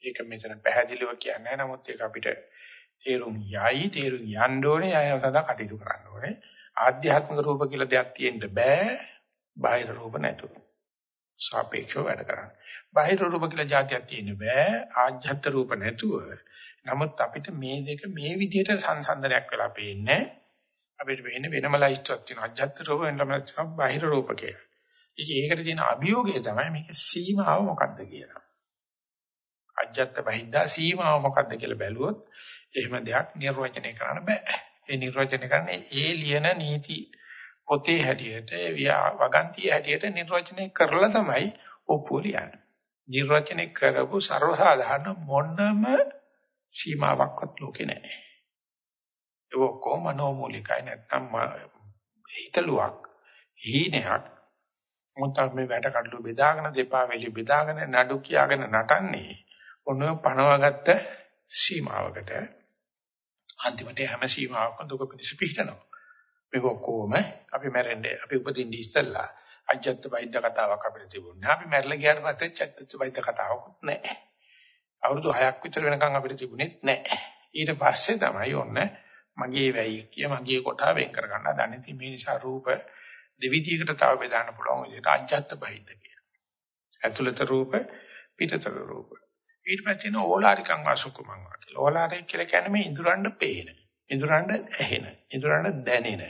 S1: ඒක මෙතන පැහැදිලිව කියන්නේ නමුත් ඒක අපිට තේරුම් යයි තේරුම් යන්න ඕනේ අය සදා කටයුතු කරන්න ඕනේ. ආධ්‍යාත්මික රූප කියලා දෙයක් තියෙන්න බෑ බාහිර රූප නැතුව. සාපේක්ෂව වැඩ කරන්න. බාහිර රූප කියලා જાතියක් තියෙන්න බෑ ආධ්‍යාත්ම රූප නැතුව. නමුත් අපිට මේ දෙක මේ විදිහට සංසන්දනයක් වෙලා පේන්නේ අපිට වෙන්නේ වෙනම ලයිස්ට්යක් තියෙනවා. ආධ්‍යාත්ම රූප වෙනම බාහිර රූප කියලා. ඉතින් ඒකට තියෙන අභියෝගය තමයි මේක සීමාව මොකක්ද කියලා. අජත්ත බහිද්දා සීමාව මොකක්ද කියලා බැලුවොත් එහෙම දෙයක් නිර්වචනය කරන්න බෑ. ඒ නිර්වචනය කරන්නේ ඒ ලියන නීති පොතේ හැටියට වගන්තිය හැටියට නිර්වචනය කරලා තමයි ඔප්පුව ලියන්නේ. නිර්වචනය කරපු ਸਰවසාධාරණ මොනම සීමාවක්වත් ලෝකේ නැහැ. ඒක ඔක්කොම මනෝමූලිකයි නැත්තම් හිතලුවක් හීනයක් මොකද මේ වැඩ කඩළු බෙදාගෙන දෙපා වෙලි බෙදාගෙන නඩු කියාගෙන නටන්නේ ඔන්න පනවගත්ත සීමාවකට අන්තිමට හැම සීමාවකම දුක පිණිස පිහිටනවා. මේක ඔක්කොම අපි මැරෙන්නේ අපි උපදින්න ඉස්සෙල්ලා අජත්ත වෛද්‍ය කතාවක් අපිට තිබුණේ. අපි මැරලා ගියාට පස්සේ චත්ත වෛද්‍ය කතාවකුත් නැහැ. අවුරුදු 6ක් විතර වෙනකන් අපිට තිබුණෙත් නැහැ. ඊට පස්සේ තමයි ඔන්න මගේ වැයි කිය මගේ කොටා වෙන් කර ගන්න හදන්නේ. ඉතින් මේ නිසා රූප දෙවිදියකට තව බෙදන්න පුළුවන් විදිහට අජත්ත වෛද්‍ය කියන. ඇතුළත රූප පිටතර රූප. ඊට පස්සේ න ඕලාරිකං වාසුකුමං වා කියලා. ඕලාරික කියලා කියන්නේ මේ ඉඳුරන්න පේන. ඉඳුරන්න ඇහෙන. ඉඳුරන්න දැනෙන.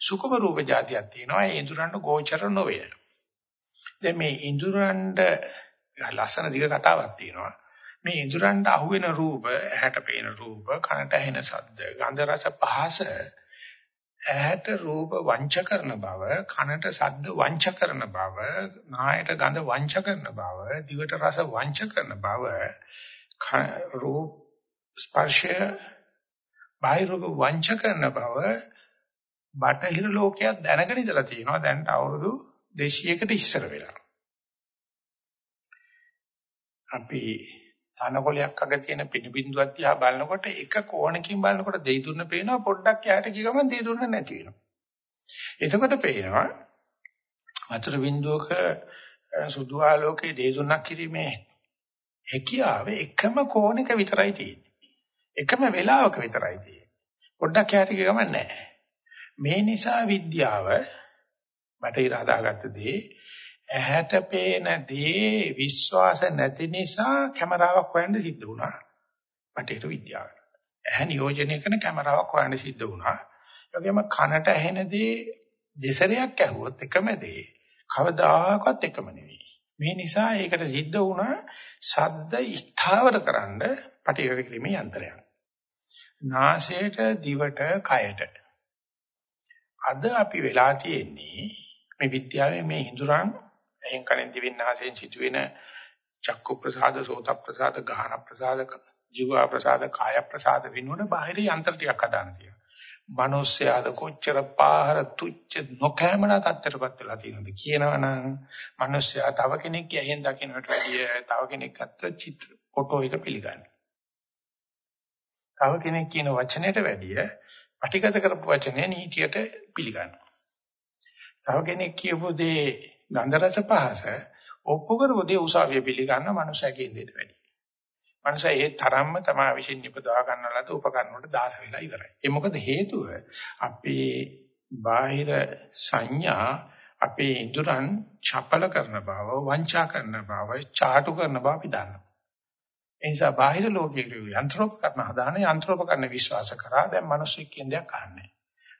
S1: සුඛම රූප જાතියක් තියෙනවා. ඒ ඉඳුරන්න ගෝචර නොවේ. දැන් මේ ඉඳුරන්න ලස්සන දිග කතාවක් තියෙනවා. මේ ඉඳුරන්න අහුවෙන රූප, ඇහැට පේන රූප, කනට ඇහෙන ශබ්ද, ගන්ධ රස පහස ඇහැට රූප වංච කරන බව, කනට ශබ්ද වංච කරන බව, නායට ගඳ වංච කරන බව, දිවට රස වංච කරන බව, රූප ස්පර්ශය බාහිර රූප වංච කරන බව බටහිර ලෝකයක් දැනගෙන ඉඳලා තියෙනවා දැන් අවුරුදු 200කට ඉස්සර වෙලා. අපි තනකොලයක් අග තියෙන පිණි බින්දුවක් දිහා බලනකොට එක කෝණකින් බලනකොට දෙයි තුන පේනවා පොඩ්ඩක් යට ගිය ගමන් දෙයි තුන නැති වෙනවා. එතකොට පේනවා වතුර බින්දුවක සුදු ආලෝකයේ දෙයි තුනක් කිරීමේ හැකියාව එකම කෝණයක විතරයි තියෙන්නේ. එකම වෙලාවක විතරයි තියෙන්නේ. පොඩ්ඩක් යට ගිය ගමන් නැහැ. මේ නිසා විද්‍යාව බටහිර හදාගත්ත දේ ඇහැට පේන දේ විශ්වාස නැති නිසා කැමරාවක් හොයන්න සිද්ධ වුණා. බටහිර විද්‍යාවට. ඇහැ නියෝජනය කරන කැමරාවක් හොයන්න සිද්ධ වුණා. ඒ වගේම කනට ඇහෙන දේ දෙසරයක් ඇහුවොත් එකම දේ කවදාකවත් එකම නෙවෙයි. මේ නිසා ඒකට සිද්ධ වුණා ශබ්ද ස්ථාවර කරන්න පටිඝ කිරීමේ යන්ත්‍රයක්. නාසයට දිවට කයට. අද අපි වෙලා තියෙන්නේ මේ විද්‍යාවේ මේ හිඳුරන් එහෙන් කලින් දිවෙන් නාසයෙන් සිදුවෙන චක්කු ප්‍රසාද සෝත ප්‍රසාද ගාහන ප්‍රසාද ජීව ප්‍රසාද කාය ප්‍රසාද වෙනුවන බාහිර යන්ත්‍ර ටිකක් හදාන්න තියෙනවා. මිනිස්යාද කොච්චර පාහර තුච්ච නොකෑමන තත්ත්වයටපත් වෙලා තියෙනවද කියනවනම් මිනිස්යා තව කෙනෙක් ඇහෙන් දකින්නට වැඩිය තව කෙනෙක් අත්ත චිත්‍ර ෆොටෝ එක පිළිගන්නේ. තව කෙනෙක් කියන වචනයට වැඩිය පටිගත කරපු වචනේ නීතියට පිළිගන්නවා. තව කෙනෙක් කියපු දේ ගන්ධ රස පහස ඔප්පු කරපු දේ උසාවිය පිළිගන්න මනුස්සයෙක් දෙයට වැඩිය. මනුස්සයා ඒ තරම්ම තමයි විශ්ින් නිපදවා ගන්න ලද උපකරණ වලට දාස වෙලා ඉවරයි. ඒ මොකද හේතුව අපේ බාහිර සංඥා අපේ ඉදurang චපල කරන බව, වංචා කරන බව, චාටු කරන බව අපි දන්නවා. ඒ නිසා බාහිර ලෝකයේ යන්ත්‍රෝපකරණ හදාන යන්ත්‍රෝපකරණ විශ්වාස කරා දැන් මිනිස්සු කියන දෙයක් අහන්නේ.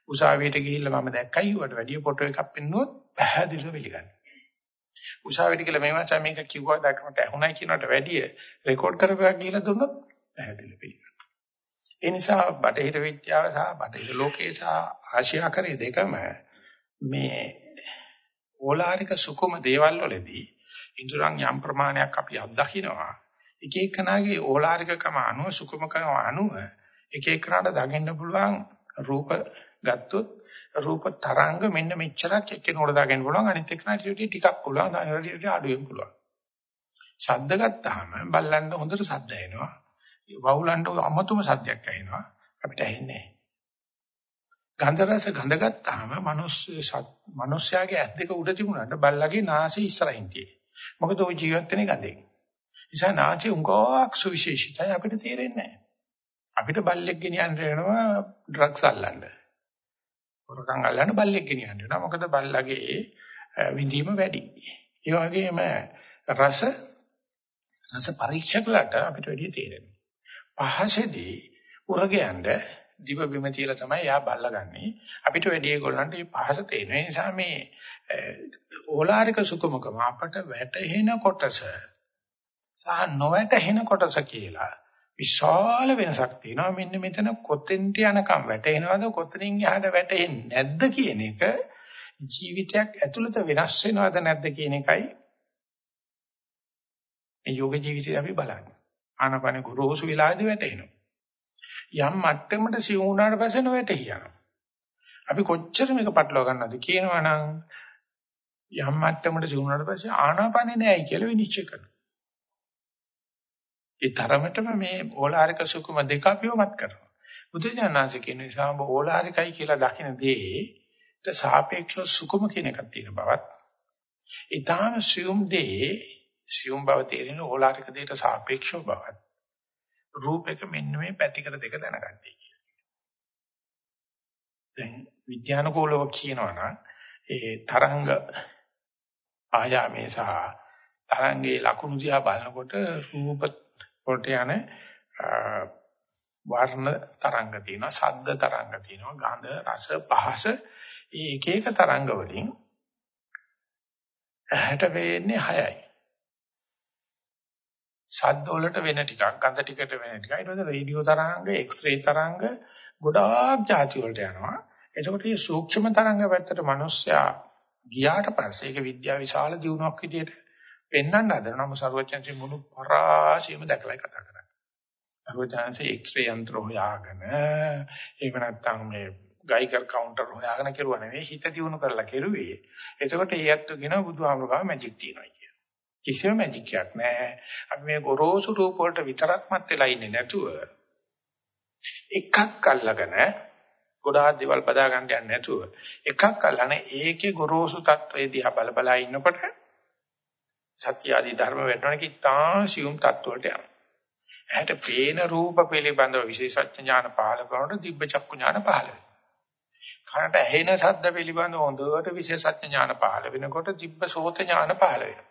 S1: උසාවියට ගිහිල්ලා මම දැක්කයි ඌට වැඩි ෆොටෝ එකක් පෙන්නුවොත් පැහැදිලිව පිළිගන්නේ. උසාවියට කියලා මේ මාචා මේක කිව්වා දැක්කට ඇහුණයි කියනකට වැඩිය රෙකෝඩ් කරපුවා කියලා දුන්නොත් පැහැදිලි පිළිගන්නවා. ඒ නිසා බටහිර විද්‍යාව සහ බටහිර ලෝකයේ සහ ආශ්‍යාකරයේ දෙකම මේ ඕලාරික සුකුම දේවල් වලදී ඉන්ද්‍රයන් යම් ප්‍රමාණයක් අපි අත්දකින්නවා. එක එකනාගේ ඕලාරිකකම අනුව සුකුමකම අනුව එක එකනට දකින්න පුළුවන් රූප ගත්තොත් රූප තරංග මෙන්න මෙච්චරක් එක්කෙනෙකුට දාගෙන පුළුවන් අනිත් එක්කනට ටිකක් පුළුවන් අනිත් අඩුවෙන් පුළුවන්. ශබ්ද ගත්තාම බල්ලන්ට හොඳට ශබ්ද එනවා. වහුලන්ට අමතුම සද්දයක් ඇහෙනවා. අපිට ඇහෙන්නේ ගන්ධ රස ගඳ ගත්තාම මිනිස් මිනිස්යාගේ ඇස් දෙක උඩ තිබුණාට බල්ලගේ නාසය ඉස්සරහින් තියෙන්නේ. මොකද ওই ජීවත් වෙන්නේ ගඳෙන්. නිසා නාසය උංගාවක් සුවිශේෂිතයි අපිට තේරෙන්නේ නැහැ. අපිට බල්ලෙක් ගෙනියන්න වෙනවා ඩ්‍රග්ස් අල්ලන්න. හොරකම් අල්ලන්න බල්ලෙක් ගෙනියන්න වෙනවා. මොකද බල්ලගේ විඳීම වැඩි. ඒ වගේම රස රස පරීක්ෂකලට අපිට වැඩි තේරෙනවා. පහසේදී උරගයන්ද දිව බිම තියලා තමයි යා බල්ලගන්නේ. අපිට වැඩි ඒගොල්ලන්ට මේ පහස තේරෙන නිසා මේ ඕලාරික සුකුමකම අපට වැටහෙන කොටස සහ නොවැටහෙන කොටස කියලා විශාල වෙනසක් තියෙනවා. මෙන්න මෙතන කොතෙන්ට යනකම් වැටෙනවද කොතනින් එහාට වැටෙන්නේ නැද්ද කියන එක ජීවිතයක් ඇතුළත වෙනස් වෙනවද නැද්ද කියන එකයි මේ යෝග ජීවිතය අපි බලන්නේ. ආනපන ගුරුසු විලාදී වැටෙනවා. යම් මට්ටමකට සිව් වුණාට පස්සේ නොවැටෙහි යනවා. අපි කොච්චර මේක පටලවා ගන්නවද කියනවනම් යම් මට්ටමකට සිව් වුණාට පස්සේ ආනාපානේ නෑයි කියලා විනිශ්චය කරනවා. ඒ තරමටම මේ ඕලාරික සුකුම දෙක අපිවමත් කරනවා. බුදුජානනාංශ කියන නිසා ඔබ ඕලාරිකයි කියලා දකින දේට සාපේක්ෂව සුකුම කියන එකක් තියෙන බවත් ඊටාම සියුම් දේ සියුම් බව තේරෙන ඕලාරික දෙයට සාපේක්ෂව බවත් රූපයක මෙන්න මේ පැතිකඩ දෙක දැනගන්නයි කියන්නේ. දැන් විද්‍යානුකූලව කියනවා නම් ඒ තරංග ආයාමේ සහ තරංගේ ලකුණු දිහා බලනකොට රූප වලට යන වර්ණ තරංග තියෙනවා, ශබ්ද තරංග තියෙනවා, ගන්ධ, රස, පහස මේ එක එක තරංග වලින් ඇහැට වෙන්නේ 6යි. ශබ්ද වලට වෙන ටිකක්, ගන්ධ ටිකට වෙන ටිකක්. ඊට පස්සේ රේඩියෝ තරංග, එක්ස්රේ තරංග ගොඩාක් જાති වලට යනවා. එතකොට මේ සූක්ෂම තරංග පැත්තට මිනිස්සයා ගියාට පස්සේ ඒක විද්‍යාව විශාල දියුණුවක් විදියට පෙන්වන්න හදනවා නම් සරුවචන්සේ මුළු පරාසියම දැකලා කතා කරන්නේ. සරුවචන්සේ එක්ස්රේ යන්ත්‍ර හොයාගෙන එහෙම නැත්නම් මේ ගයිකර් කවුන්ටර් හොයාගෙන කෙරුවා නෙවෙයි හිත දියුණු කරලා කෙරුවේ. එතකොට ඒ ඇත්ත කියන බුදුහාමුදුරුවෝ මැජික් තියනවා කියන. කිසිම මැජික් එකක් නැහැ. අපි මේ ගොරෝසු රූප වලට විතරක් මත් වෙලා ඉන්නේ නැතුව එකක් අල්ලගෙන ගොඩාක් දේවල් බදා ගන්න යන්නේ නැතුව එකක් අල්ලන ඒකේ ගොරෝසු තත්ත්වයේ දිහා බල බලා ඉන්නකොට සත්‍ය ආදී ධර්ම වෙන්නවනේ කිත්තා සියුම් තත්ත්වවලට යනවා. ඇහැට පේන රූප පිළිබඳව විශේෂඥ ඥාන පහළ කරනකොට දිබ්බ චක්කු ඥාන පහළ වෙනවා. කනට ඇහෙන ශබ්ද පිළිබඳ හොඳට විශේෂඥ ඥාන පහළ වෙනකොට තිබ්බ සෝත ඥාන පහළ වෙනවා.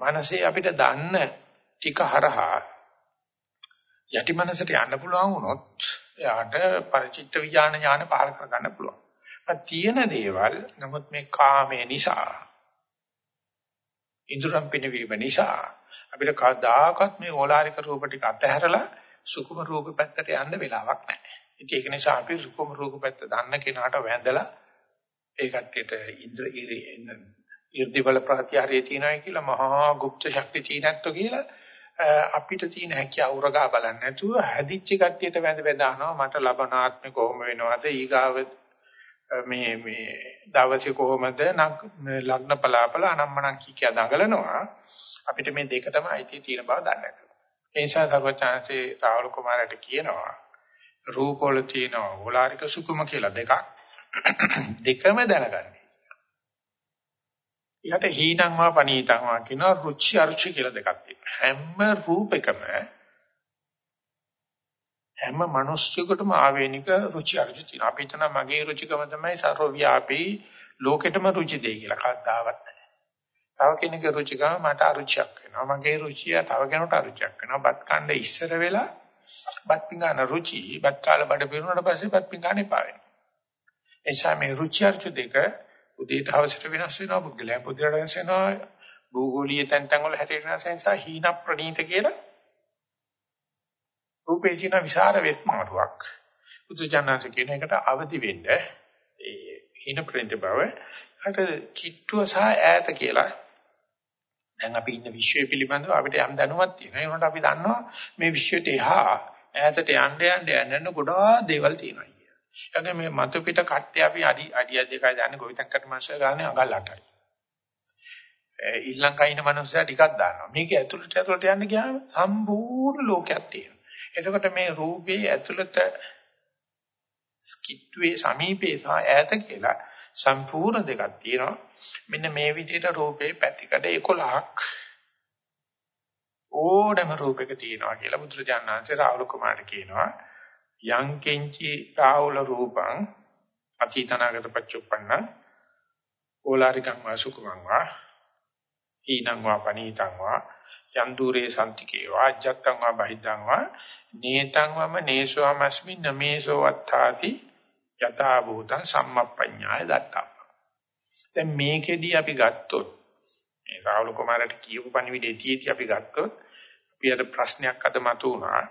S1: මනසේ අපිට දන්න ටික හරහා යටි මනසට යන්න පුළුවන් වුණොත් එයාට පරිචිත්ත විඥාන ඥාන පහළ කරගන්න පුළුවන්. තියෙන දේවල් නමුත් මේ කාමය නිසා ඉන්ද්‍රම් පිනවීම නිසා අපිට කවදාකවත් මේ ඕලාරික රූප ටික අතහැරලා සුකුම රූප පැත්තට යන්න වෙලාවක් නැහැ. ඉතින් ඒක නිසා අපි සුකුම රූප පැත්ත දන්න කෙනාට වැඳලා ඒ කට්ටියට ඉන්ද්‍ර ඉර්ධි බල ප්‍රත්‍යහාරයේ තියනයි කියලා මහා গুপ্ত ශක්තිය තියනත්තු කියලා අපිට තියෙන හැකියාව උරගා බලන්න නැතුව හැදිච්ච කට්ටියට වැඳ වැඳ අහනවා මට ලබන ආත්මේ කොහොම වෙනවද ඊගාව මේ මේ දවසේ කොහොමද ලග්න පලාපල අනම්මනම් කිය දඟලනවා අපිට මේ දෙකටම අයිති තියෙන බව දන්නේ නැහැ. ඒ නිසා සර්වචාන්සේ රාහුල කුමාරට කියනවා රූප වල තියෙනවා ඕලාරික සුකුම කියලා දෙකක් දෙකම දැනගන්න. ඊට හීනං වා පනීතං වා කියන රුචි අරුචි කියලා දෙකක් තියෙනවා. හැම රූපයකම හැම මිනිස්සුකටම ආවේනික රුචි අරුචි තියෙනවා. අපි හිතන මගේ රුචිකම තමයි සර්වව්‍යාපී ලෝකෙටම රුචි දෙයි කියලා කවදාවත් නැහැ. තව කෙනෙකුගේ රුචිකම මට අරුචියක් වෙනවා. මගේ රුචිය තව කෙනෙකුට අරුචියක් වෙනවා. බත් කන්න ඉස්සර වෙලා බත් පිඟාන රුචි බත් කාල බඩ පිරුණාට පස්සේ බත් පිඟාන එපා වෙනවා. එනිසා මේ රුචි අරුචි දෙක උදේට හවසට වෙනස් වෙනවා පුද්ගලයා පුද්ගලයාට වෙනස් වෙනවා භූගෝලීය තැන් තැන් වල හැටේ වෙනස් වෙන නිසා හීන ප්‍රණීත කියලා රූපේ කියන විසර වෙත්මාරුවක් උද්දජනනාත කියන එකට අවදි වෙන්න ඒ හීන ප්‍රණීත බව අට කිට්ටුව සහ ඈත කියලා දැන් අපි ඉන්න විශ්වය පිළිබඳව අපිට යම් දැනුමක් තියෙනවා ඒ වුණාට අපි දන්නවා මේ විශ්වයට එහා ඈතට යන්න යන්න යන්න ගොඩාක් දේවල් තියෙනවා එයාගේ මේ මතු පිට කට්ටේ අපි අඩි අඩිය දෙකයි දාන්නේ ගොවිතැන් කට මාංශය ගන්න අඟල් 8යි. ඊ ලංකාවේ ඉන්න මනුස්සයා ටිකක් දානවා. මේක ඇතුළට ඇතුළට යන්න ගියාම සම්පූර්ණ ලෝකයක් තියෙනවා. එතකොට මේ රූපේ ඇතුළත කිට්ටුවේ සමීපේ සහ ඈත කියලා සම්පූර්ණ දෙකක් තියෙනවා. මෙන්න මේ විදිහට රූපේ පැතිකඩ 11ක් ඕනම රූපයක තියෙනවා කියලා බුදුරජාණන් වහන්සේ රාහුල කුමාරට කියනවා. යං කෙංචි රාහුල රූපං අතීතනාගත පච්චුප්පන්න ඕලාරිකං වා සුකුමං වා ඊනං වා පනීතං වා යන් দূරේ සම්තිකේ වා ජත්තං වා බහිද්ධං වා නේතං වම නේසෝමස්මි නමේසෝ අත්තාති යථා භූතං සම්මප්පඤ්ඤාය දත්තා දැන් මේකෙදී අපි ගත්තොත් මේ රාහුල කුමාරට කියපු පණිවිඩයේදී අපි ගත්තොත් අපි අර ප්‍රශ්නයක් අද මතුවුණා.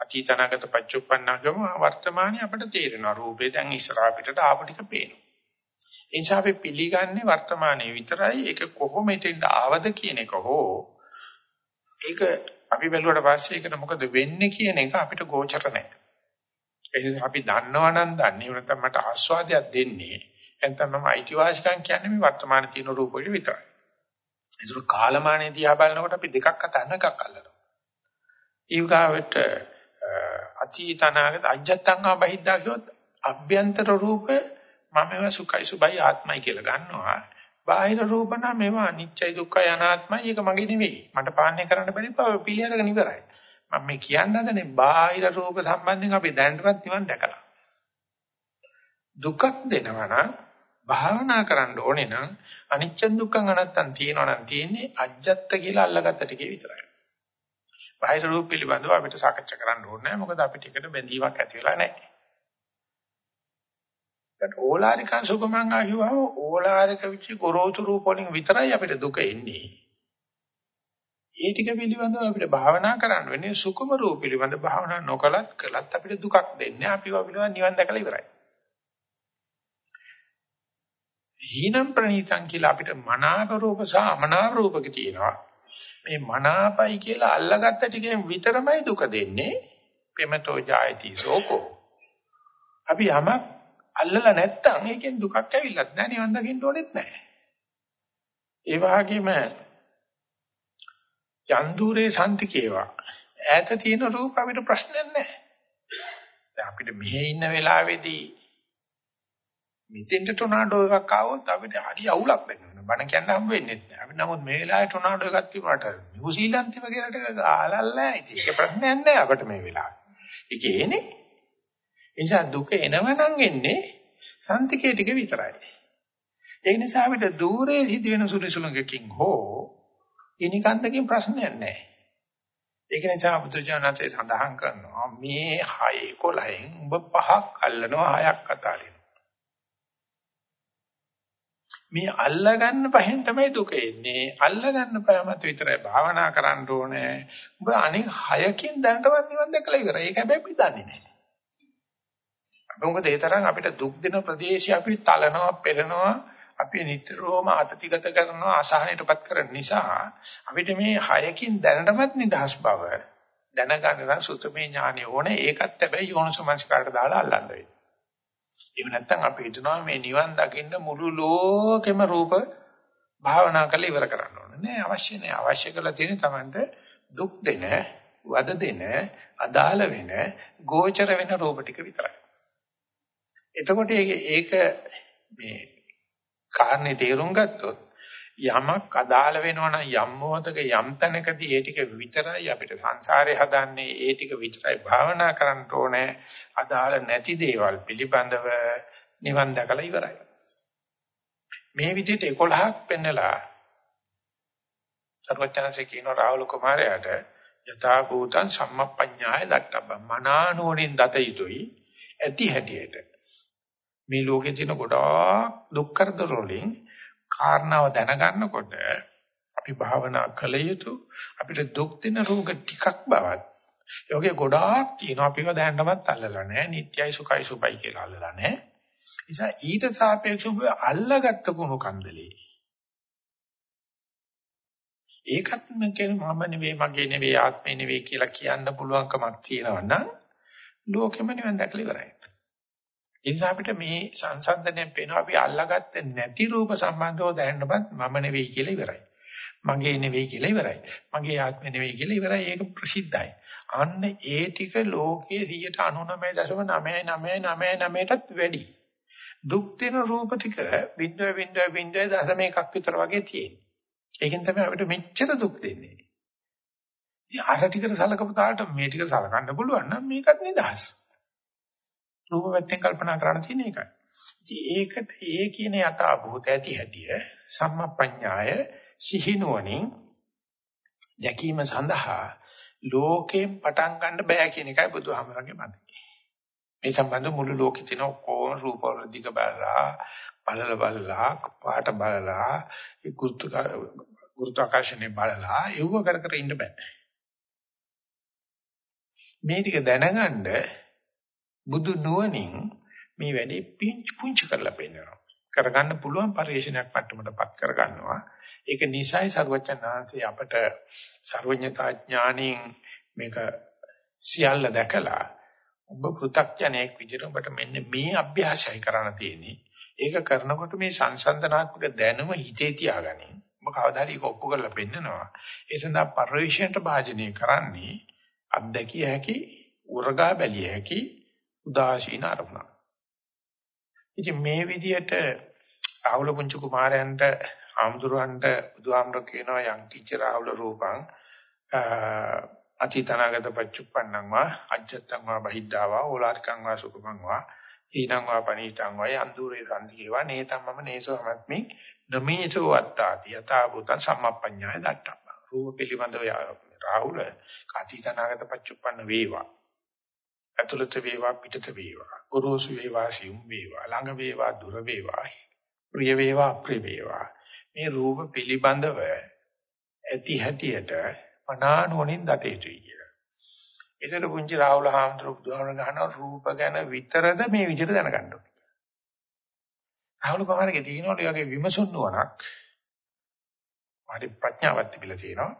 S1: අතීතනාගත පච්චුප්පන්නකම වර්තමානයේ අපිට තේරෙනවා. රූපේ දැන් ඉස්සරහා පිටට ආපු ටික පේනවා. ඒ නිසා අපි පිළිගන්නේ වර්තමානයේ විතරයි ඒක කොහොම එතෙන්ට ආවද කියන එක හෝ ඒක අපි බැලුවට පස්සේ ඒකට මොකද වෙන්නේ කියන එක අපිට ගෝචර නැහැ. ඒ නිසා අපි දන්නවා නම් දන්නේ නැත්නම් මට ආස්වාදයක් දෙන්නේ නැත්නම් මම අයිතිවාසිකම් කියන්නේ මේ වර්තමානයේ තියෙන රූප වල විතරයි. ඒසුරු කාලමානයේ දිහා බලනකොට අපි දෙකක් අතන එකක් අල්ලනවා. ඊගාවට අතීත අනාගත අජත්තංගා බහිද්දා කියොත් අභ්‍යන්තර රූප මමව සුඛයි සුභයි ආත්මයි කියලා ගන්නවා. බාහිර රූප නම් මේවා අනිත්‍යයි දුක්ඛයි අනාත්මයි ඒක මගේ නෙවෙයි. මට පාලනය කරන්න බැරි බව පිළිඅරගෙන ඉවරයි. මම මේ කියන්න හදනේ බාහිර රූප සම්බන්ධයෙන් අපි දැනටවත් නිවන් දැකලා. දුකක් දෙනවා නම් භාවනා කරන්න ඕනේ නම් අනිච්ච දුක්ඛ අනත්තන් තියෙනවා නම් තියෙන්නේ අජත්ත කියලා අල්ලගත්ත ටිකේ විතරයි. බාහිර රූප පිළිබඳව අපිට සාකච්ඡා කරන්න ඕනේ නැහැ. මොකද අපිට එකට බැඳීමක් ඇති වෙලා නැහැ. ඒත් ඕලාරිකං සුගමං ආහිවව ඕලාරික විචි ගොරෝසු රූප වලින් විතරයි අපිට දුක එන්නේ. ඒ ටික පිළිබඳව අපිට භාවනා කරන්න වෙන්නේ සුකුම රූප පිළිබඳ භාවනා නොකලත් කළත් අපිට දුකක් දෙන්නේ. අපිව පිළිබඳ නිවන් දැකලා ඉවරයි. හීනම් ප්‍රණීතං කියලා අපිට මනාප රූප සහ අමනාප රූපක තියෙනවා. මේ මනාපයි කියලා අල්ලගත්ත ටිකෙන් විතරමයි දුක දෙන්නේ. පෙමතෝ ජායති සෝකෝ. අපි යමක් අල්ලලා නැත්තම් ඒකෙන් දුකක් ඇවිල්ලත් නැහැ නිවන් දකින්න ඕනෙත් නැහැ. ඒ වගේම යන්දුරේ සම්තිකේවා ඈත තියෙන රූප අපිට ප්‍රශ්නයක් නැහැ. දැන් අපිට මෙහි ඉන්න වෙලාවේදී මෙතෙන්ට ටොනාඩෝ එකක් ආවොත් අපිට හරි අවුලක් වෙනවා. බණ කියන්න හම්බ වෙන්නේ නැහැ. අපි නමුත් මේ වෙලාවේ ටොනාඩෝ එකක් තිබුණාට නිව්සීලන්ත වගේ රටක ගාලල්ලා ඉතින් ඒක ප්‍රශ්නයක් නැහැ අපිට මේ වෙලාවේ. ඒක එනේ. නිසා දුක එනවනම් එන්නේ සන්තිකේ ටික විතරයි. ඒ නිසා අපිට দূරේ සිදුවෙන සුළුසුළුකකින් හෝ ඉනිකන්දකින් ප්‍රශ්නයක් නැහැ. ඒක නිසා බුදුජානකසේ සඳහන් කරනවා මේ 6 11න් ඔබ පහක් අල්ලනවා හයක් අතාරිනවා. මේ අල්ලගන්න පහෙන් තමයි දුක එන්නේ. අල්ලගන්න පහ මත විතරයි භාවනා කරන්න ඕනේ. ඔබ අනෙක් හයකින් දැනටවත් නිවන් දැකලා ඉවරයි. ඒක හැබැයි අපි දන්නේ නැහැ. අපි මොකද ඒ තරම් අපිට දුක් දෙන ප්‍රදේශය අපි තලනවා, පෙරනවා, අපි නිතරම අතතිගත කරනවා, අසහනයටපත් කරන නිසා අපිට මේ හයකින් දැනටවත් නිදහස් බව දැනගන්න නම් සුතමේ ඥානෙ ඕනේ. ඒකත් හැබැයි යෝනිසමංස්කාරට දාලා අල්ලන්න වෙනවා. එහෙම නැත්නම් අපි හිතනවා මේ නිවන් දකින්න මුළු ලෝකෙම රූප භාවනා කරලා ඉවර කරන්න ඕනේ. නෑ අවශ්‍ය නෑ. අවශ්‍ය කරලා තියෙන්නේ Tamanට දුක් දෙන, වද දෙන, අදාළ වෙන, ගෝචර වෙන රූප ටික විතරයි. එතකොට ඒක මේ කාරණේ තේරුම් ගත්තොත් යමක් අදාළ වෙනවා නම් යම් මොහතක යම් තැනකදී ඒ ටික විතරයි අපිට සංසාරේ හදන්නේ ඒ ටික විතරයි භාවනා කරන්න ඕනේ. අදාළ නැති දේවල් පිළිබඳව නිවන් දැකලා ඉවරයි. මේ විදිහට 11ක් පෙන්නලා සර්වඥාන්සේ කියන රාහුල කුමාරයාට යථා භූතං සම්මප්පඤ්ඤාය දක්කබ්බ මනානෝනින් දත යුතුයි. ඇති හැටියට මේ ලෝකේ තියෙන ගොඩාක් දුක් කරදර වලින් කාරණාව දැනගන්නකොට අපි භාවනා කළ යුතු අපිට දුක් දෙන රෝග ටිකක් බවත්. යෝගේ ගොඩාක් තියෙනවා. අපිව දැනන්නවත් අල්ලලා නැහැ. නිට්යයි සුඛයි සුපයි කියලා අල්ලලා නැහැ. නිසා ඊට සාපේක්ෂව අල්ලගත්ත කුණු කන්දලේ. ඒකත් මම කියන මම නෙවෙයි මගේ නෙවෙයි ආත්මේ නෙවෙයි කියලා කියන්න පුළුවන්කමක් තියෙනවා නම් ලෝකෙම නිවන් දැකලා ඉවරයි. ඒ නිසා අපිට මේ සංසන්දනයෙන් පේනවා අපි අල්ලාගත්තේ නැති රූප සම්බන්ධව දැනන්නවත් මම නෙවෙයි කියලා ඉවරයි. මගේ නෙවෙයි කියලා ඉවරයි. මගේ ආත්මෙ නෙවෙයි කියලා ඉවරයි. ඒක ප්‍රසිද්ධයි. අන්න ඒ ටික ලෝකයේ 99.99999ටත් වැඩි. දුක් දෙන රූප ටික බිඳුව බිඳුව බිඳුව දශම එකක් විතර වගේ තියෙනවා. ඒකෙන් තමයි අපිට මෙච්චර දුක් දෙන්නේ. ඉතින් අර ටිකට සලකපු තාලට මේ ටික සලකන්න පුළුවන් නම් මේකත් නිදහස්. රූප පැත්තෙන් කල්පනා කරන්න තියෙන එකයි. ඉතින් ඒකට ඒ කියන යථා භූත ඇති හැටිය සම්මප්පඤ්ඤාය සිහිනුවණින් දැකීම සඳහා ලෝකයෙන් පටන් ගන්න බෑ කියන එකයි බුදුහාමරගේ මතය. මේ සම්බන්ධ මුළු ලෝකෙ තියෙන ඔක්කොම රූපවල දිග බලලා බලල බලලා පාට බලලා ඒ ගුරුත්වාකර්ෂණය බලලා යුව කර කර ඉන්න බෑ. මේ ටික දැනගන්න බුදු නුවණින් මේ වැඩේ පිංච් පුංචි කරලා පෙන්නනවා. කරගන්න පුළුවන් පරිශ්‍රණයක් මට්ටමටපත් කරගන්නවා. ඒක නිසයි සර්වචන්නාංශي අපට සර්වඥතා ඥාණයෙන් මේක සියල්ල දැකලා ඔබ පෘථග්ජනයෙක් විදිහට ඔබට මෙන්න මේ අභ්‍යාසයි කරන්න තියෙන්නේ. ඒක කරනකොට මේ සංසන්දනාත්මක දැනුම හිතේ තියාගනින්. ඔබ කවදා හරි ඒක ඔප්පු කරලා පෙන්නනවා. ඒ සඳහා පරිශ්‍රණයට භාජනය කරන්නේ අත්දැකිය හැකි, උරගා බැලිය හැකි උදාසීන අරමුණ. ඉතින් මේ විදිහට රාහුල පුංචි කුමාරයන්ට ආම්දුරන්ට බුදුහාමර කියනවා යං කිච්ච රාහුල රූපං අතීතනාගත පච්චුප්පන්නං වා අජ්ජත්තං වා බහිද්ධාවා ඕලාරිකං වා සුඛං වා ඊනං වා පනීතං වා අන්දුරේ සම්දිකේවා නේතම් මම නේසෝ හමත්මි නමේසෝ අත්තාති යථා භූතං සම්මප්පඤ්ඤාය දට්ඨප්ප රූප පිළිබඳව රාහුල අතීතනාගත පච්චුප්පන්න වේවා ඇතුළත වේවා පිටත වේවා ගොරෝසු වේවා සියුම් වේවා ළඟ වේවා දුර වේවා ප්‍රිය වේවා අප්‍රිය වේවා මේ රූප පිළිබඳව ඇති හැටියට මනානෝනින් දත යුතුයි කියලා. ඒතර පුංචි රාහුල හාමුදුරුවෝ බුදුහාමර ගහන රූප ගැන විතරද මේ විදිහට දැනගන්න ඕනේ. රාහුල කුමාරගේ තියෙනවලු යගේ විමසුන් නුවණක්. මාරි ප්‍රඥාවක් තිබිලා තියෙනවා.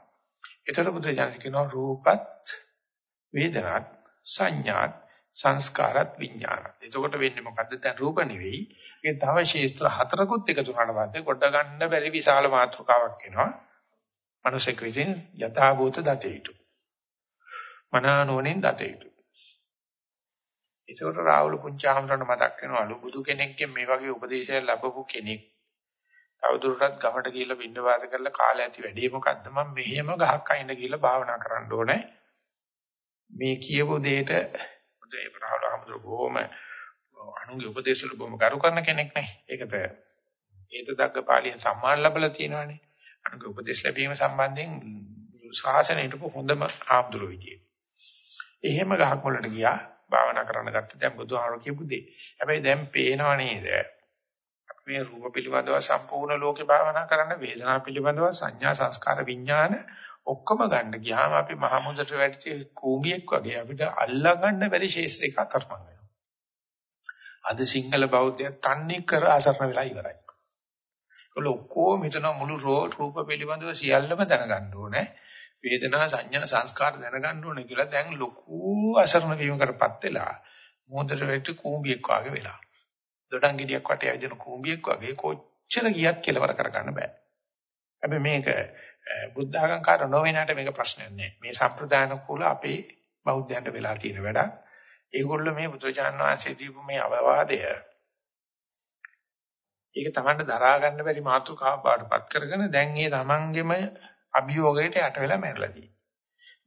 S1: ඒතර බුදු දහම කියනවා රූපත් වේදනත් සංඥාත් සංස්කාරත් විඥානත්. එතකොට වෙන්නේ මොකද්ද? දැන් රූප නෙවෙයි. ඒක තව ශේස්ත්‍ර හතරකුත් එකතු වුණාට පස්සේ කොට ගන්න බැරි විශාල මාත්‍රකාවක් එනවා. මනුෂ්‍යෙක් විසින් යථාභූත දතේතු. මනානෝනෙන් දතේතු. ඒකට රාහුල පුංචාමරණ මතක් වෙනවලු බුදු කෙනෙක්ගෙන් මේ වගේ උපදේශයක් ලැබපු කෙනෙක් තවදුරටත් ගමට ගිහිල්ලා විඳ වාස කරලා කාලය ඇති වැඩි මොකද්ද මම මෙහෙම ගහක් අයින්න ගිහිල්ලා භාවනා කරන්න ඕනේ මේ කියපු දෙයට මොකද ඒ රාහුල හම්දුර බොහොම අනුන්ගේ උපදේශ වල බොහොම ගරු කරන කෙනෙක් නේ. ඒකට ඒත දග්ග පාළියෙන් සම්මාන ලැබලා තියෙනවානේ. අනුන්ගේ උපදේශ ලැබීම සම්බන්ධයෙන් ශාසනයට හොඳම ආම්දුර විදියට. එහෙම ගහක් වලට ගියා භාවනා කරන්න ගත්ත දැන් බුදුහාමර කියපු දේ. හැබැයි දැන් පේනව නේද? අපි මේ රූප පිළිබඳව සම්පූර්ණ ලෝකේ භාවනා කරන්න වේදනා පිළිබඳව සංඥා සංස්කාර විඥාන ඔක්කොම ගන්න ගියාම අපි මහ මුදට වැටිච්ච කූඹියෙක් වගේ අපිට අල්ලා ගන්න බැරි ශේෂ්ත්‍රයක අතරමං වෙනවා. අද සිංහල බෞද්ධය තන්නේ කර අසරණ වෙලා ඉවරයි. ඒගොල්ලෝ ඔක්කොම හිතන මුළු රූප පිළිබඳව සියල්ලම දැනගන්න ඕනේ. වේදනා සංඥා සංස්කාර දැනගන්න ඕනේ කියලා දැන් ලොකු අසරණ වීමකටපත් වෙලා මොහොතට වෙච්ච කූඹියෙක් වගේ වෙලා. දොඩම් ගෙඩියක් වටේ ඇවිදින කූඹියෙක් වගේ කොච්චර ගියත් කෙලවර කරගන්න බෑ. හැබැයි මේක බුද්ධ ආගම්කාර නොවෙනාට මේක ප්‍රශ්නයක් නෑ. මේ සම්ප්‍රදාන කුල අපේ බෞද්ධයන්ට වෙලා තියෙන වැඩක්. ඒගොල්ලෝ මේ බුදුචාන් වහන්සේ දීපු මේ අවවාදය ඒක Tamanට දරා ගන්න බැරි මාතෘකාව බාටපත් කරගෙන දැන් මේ Tamanගෙම අභියෝගයට යට වෙලා මැරලා තියෙනවා.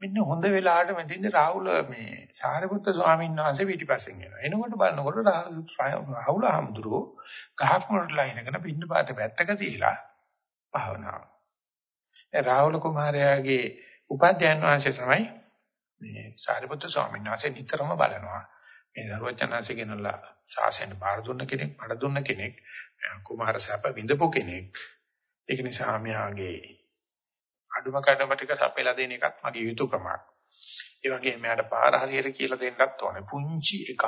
S1: මෙන්න හොඳ වෙලාවට මෙතෙන්ද රාහුල මේ සාරිපුත්‍ර ස්වාමීන් වහන්සේ පිටිපස්සෙන් එනවා. එනකොට බලනකොට රාහුල හම්දුරෝ ගහක් මොරටලා ඉනගෙන පින්න පාත පැත්තක තියලා භාවනාව. ඒ රාහුල කුමාරයාගේ උපාධ්‍යයන් වහන්සේ තමයි මේ සාරිපුත්‍ර ස්වාමීන් වහන්සේ නිතරම බලනවා. මේ දරුවචනාංශ කෙනලා සාසෙන් බාර දුන්න කෙනෙක්, පඩ දුන්න කෙනෙක්, කුමාර සැප විඳපු කෙනෙක්. ඒක නිසා මෙයාගේ අඩුම කඩම ටික සපයලා දෙන එකත් මගේ යුතුයකමක්. ඒ වගේම මෙයාට පාර හරියට කියලා දෙන්නත් ඕනේ. පුංචි එකක්.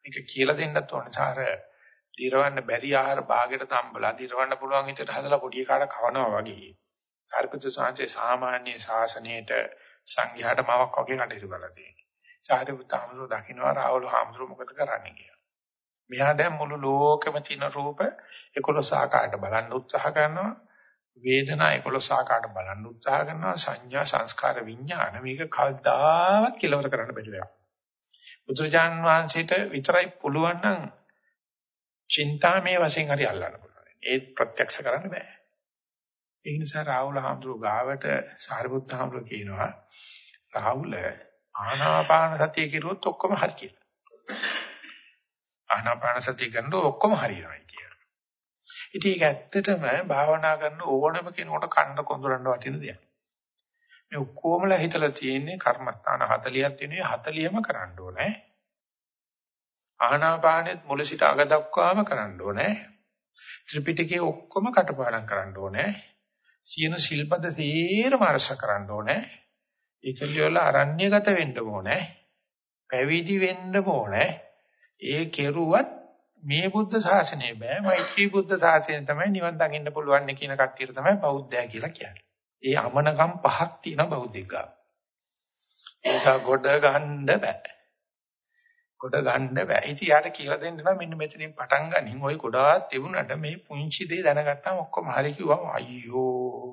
S1: මේක කියලා දෙන්නත් ඕනේ. සාර දිරවන්න බැරි ආහාර භාගයට තම්බලා දිරවන්න පුළුවන් විදිහට හදලා පොඩි කාට කවනවා වගේ. කාර්පිත සාංශේ සාමාන්‍ය ශාසනයේට සංඝයාට මාවක් වගේ කටයුතු කරලා තියෙනවා. සාරිපුත් හාමුදුරුවෝ දකින්නවා රාහුල හාමුදුරුවෝ මොකද කරන්නේ කියලා. මෙහා දැන් මුළු ලෝකෙම තියෙන රූප 11 ආකාරයට බලන්න උත්සාහ කරනවා. වේදනා 11 ආකාරයට බලන්න උත්සාහ කරනවා සංඥා සංස්කාර විඥාන මේක කවදාවත් කෙලවර කරන්න බැරි වෙනවා. බුදුරජාන් වහන්සේට විතරයි පුළුවන් නම් චින්තාමේ වශයෙන් හරි අල්ලන්න පුළුවන්. ඒත් ප්‍රත්‍යක්ෂ කරන්න බෑ. ඒ නිසා රාහුල හාමුදුරුවෝ ගාවට සාරිපුත්ත හාමුදුරුවෝ කියනවා රාහුල ආනාපාන සතිය කිරුවොත් ඔක්කොම හරි කියලා. ආනාපාන සතිය කරනකොට ඔක්කොම හරියනවා කියලා. ඉතින් ඒක ඇත්තටම භාවනා කරන ඕනම කෙනෙකුට කන්න කොඳුරන්න වටින දෙයක්. මේ ඔක්කොමලා හිතලා තියෙන්නේ කර්මස්ථාන 40ක් තියෙනවා 40ම කරන්න ඕනේ. ආහනාපානෙත් මුල සිට අග දක්වාම කරන්න ඕනේ. ත්‍රිපිටකයේ ඔක්කොම කටපාඩම් කරන්න ඕනේ. සියන ශිල්පද සීරම අරස කරන්න ඕනේ. ඒකලිය වල අරණ්‍යගත වෙන්න ඕනේ. පැවිදි වෙන්න ඕනේ. ඒ කෙරුවත් මේ බුද්ධ ශාසනය බෑ මෛත්‍රී බුද්ධ ශාසනය තමයි නිවන් දකින්න පුළුවන් කියන කට්ටියට තමයි බෞද්ධය කියලා කියන්නේ. ඒ අමනකම් පහක් තියෙන බෞද්ධිකා. ඒක ගොඩ ගන්න බෑ. ගොඩ ගන්න බෑ. ඉතින් යාට කියලා දෙන්න නම් මෙන්න මෙතනින් පටන් ගනින්. ওই ගොඩාක් තිබුණාට මේ පුංචි දේ දැනගත්තාම ඔක්කොම හරි කිව්වම අයියෝ.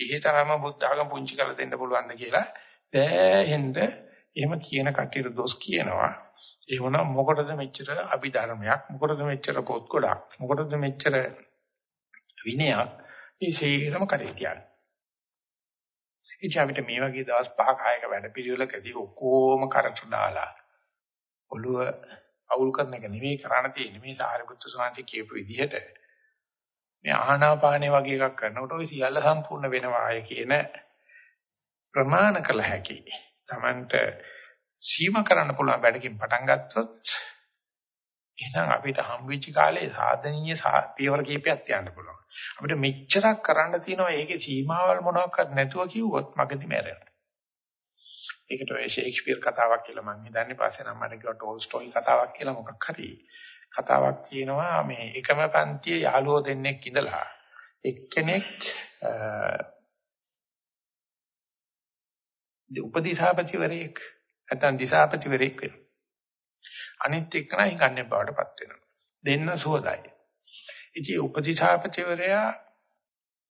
S1: ඊතරම බුද්ධ ආගම පුංචි කරලා දෙන්න පුළුවන්ද කියලා දැහෙන්න එහෙම කියන කට්ටියට දොස් කියනවා. ඒ වුණා මොකටද මෙච්චර අභිධර්මයක් මොකටද මෙච්චර පොත් ගොඩක් මොකටද මෙච්චර විනයක් මේ සේරම කරේ කියන්නේ. ඉතින් අපිට මේ වගේ දවස් පහක ආයක වැඩ පිළිවෙලකදී ඔක්කොම කරට දාලා ඔළුව අවුල් කරන එක නෙවෙයි කරණ තියෙන්නේ මේ සාරිපුත්තු සාන්ති කියපු විදිහට මේ ආහනාපානේ වගේ එකක් කරනකොට ඔය සියල්ල සම්පූර්ණ වෙනවා අය කියන ප්‍රමාණ කළ හැකි. Tamanට සීම කරන්න පුළුවන් වැඩකින් පටන් ගත්තොත් එහෙනම් අපිට හම්බෙච්ච කාලේ සාධනීය පියවර කීපයක් තියන්න පුළුවන්. අපිට මෙච්චරක් කරන්න තියෙනවා ඒකේ සීමාවල් මොනවාක්වත් නැතුව කිව්වොත් මගදී මැරෙනවා. ඒකට ඔය ෂේක්ස්පියර් කතාවක් කියලා මම හිතන්නේ පස්සේ නම් මට කිව්වා ටෝල්ස්ටෝයි කතාවක් කියලා මොකක් හරි කතාවක් තියෙනවා මේ එකම පන්තියේ යාළුවෝ දෙන්නෙක් ඉඳලා එක්කෙනෙක් උපදීසාපතිවරයෙක් නැත්නම් දිසාපතිවරයෙක් වෙනවා. අනිත් එක්කන හිඟන්නේ බවටපත් වෙනවා. දෙන්න සුවදයි. ඉතින් උපදිසාපතිවරයා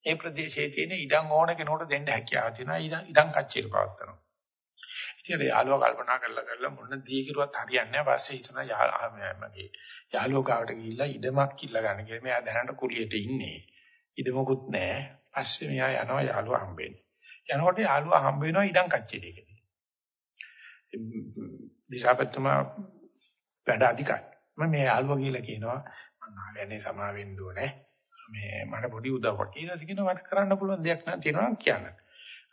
S1: ඒ ප්‍රදේශයේ තියෙන ඉඩම් ඕන කෙනෙකුට දෙන්න හැකියාව තියෙනවා. ඉඩම් ඉඩම් කච්චියට පවත්නවා. ඉතින් ඒ යාළුවා කල්පනා කරලා කරලා මොන දී කිරුවත් හරියන්නේ නැහැ. පස්සේ හිතන මගේ යාළුවා ගාවට ගිහිල්ලා ඉඩමක් කිල්ල ගන්න කියලා. මෙයා දැනට කුලියට ඉන්නේ. ඉඩමකුත් නැහැ. පස්සේ මෙයා යනවා යාළුවා හම්බෙන්න. යනකොට යාළුවා හම්බ වෙනවා ඉඩම් කච්චියේදී. දිසාපත්තුමා වැඩ අධිකයි. මම මේ යාළුවා කියලා කියනවා මම ආවන්නේ සමා වෙන්න ඕනේ. මේ මට පොඩි උදව්වක් කියලා කියනවා මට කරන්න පුළුවන් දෙයක් නෑ තියෙනවා කියන්න.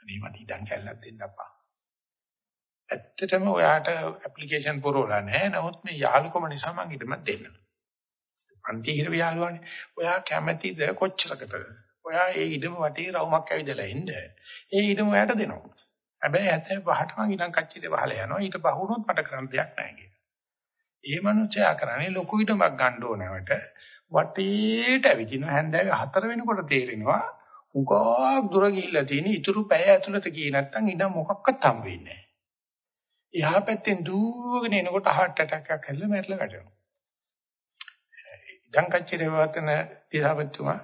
S1: අනේ මට ඉඩම් කැල්ලක් දෙන්න අප්පා. ඇත්තටම ඔයාට ඇප්ලිකේෂන් පුරවලා නැහැ. නමුත් මේ යාළුකම නිසා මම ඉඩම දෙන්න. පන්ති හිර යාළුවානේ. ඔයා කැමැතිද කොච්චරකටද? ඔයා ඒ ඉඩම වටේ රවුමක් ඇවිදලා ඉන්න. ඒ ඉඩම ඔයාට දෙනවා. හැබැයි 75ට මං ඊළඟ කච්චිට වහලා යනවා. ඊට බහුනොත් මට කරන්න දෙයක් නැහැ කියලා. ඒ මනුස්සයා කරන්නේ ලොකු ඉඩමක් ගන්න ඕනවට වටේට ඇවිදින හැන්දෑවේ 4 වෙනකොට තේරෙනවා උගාක් දුර ගිහිල්ලා තියෙන ඉතුරු පැය ඇතුළත ගියේ නැත්තම් ඉඩම් මොකක්වත් හම් වෙන්නේ නැහැ. එහා පැත්තෙන් දුවගෙන එනකොට heart attack එකක් හැදලා මැරලා වැටෙනවා. ඉඩම් කච්චිරේ වතන තියාපත්තුමා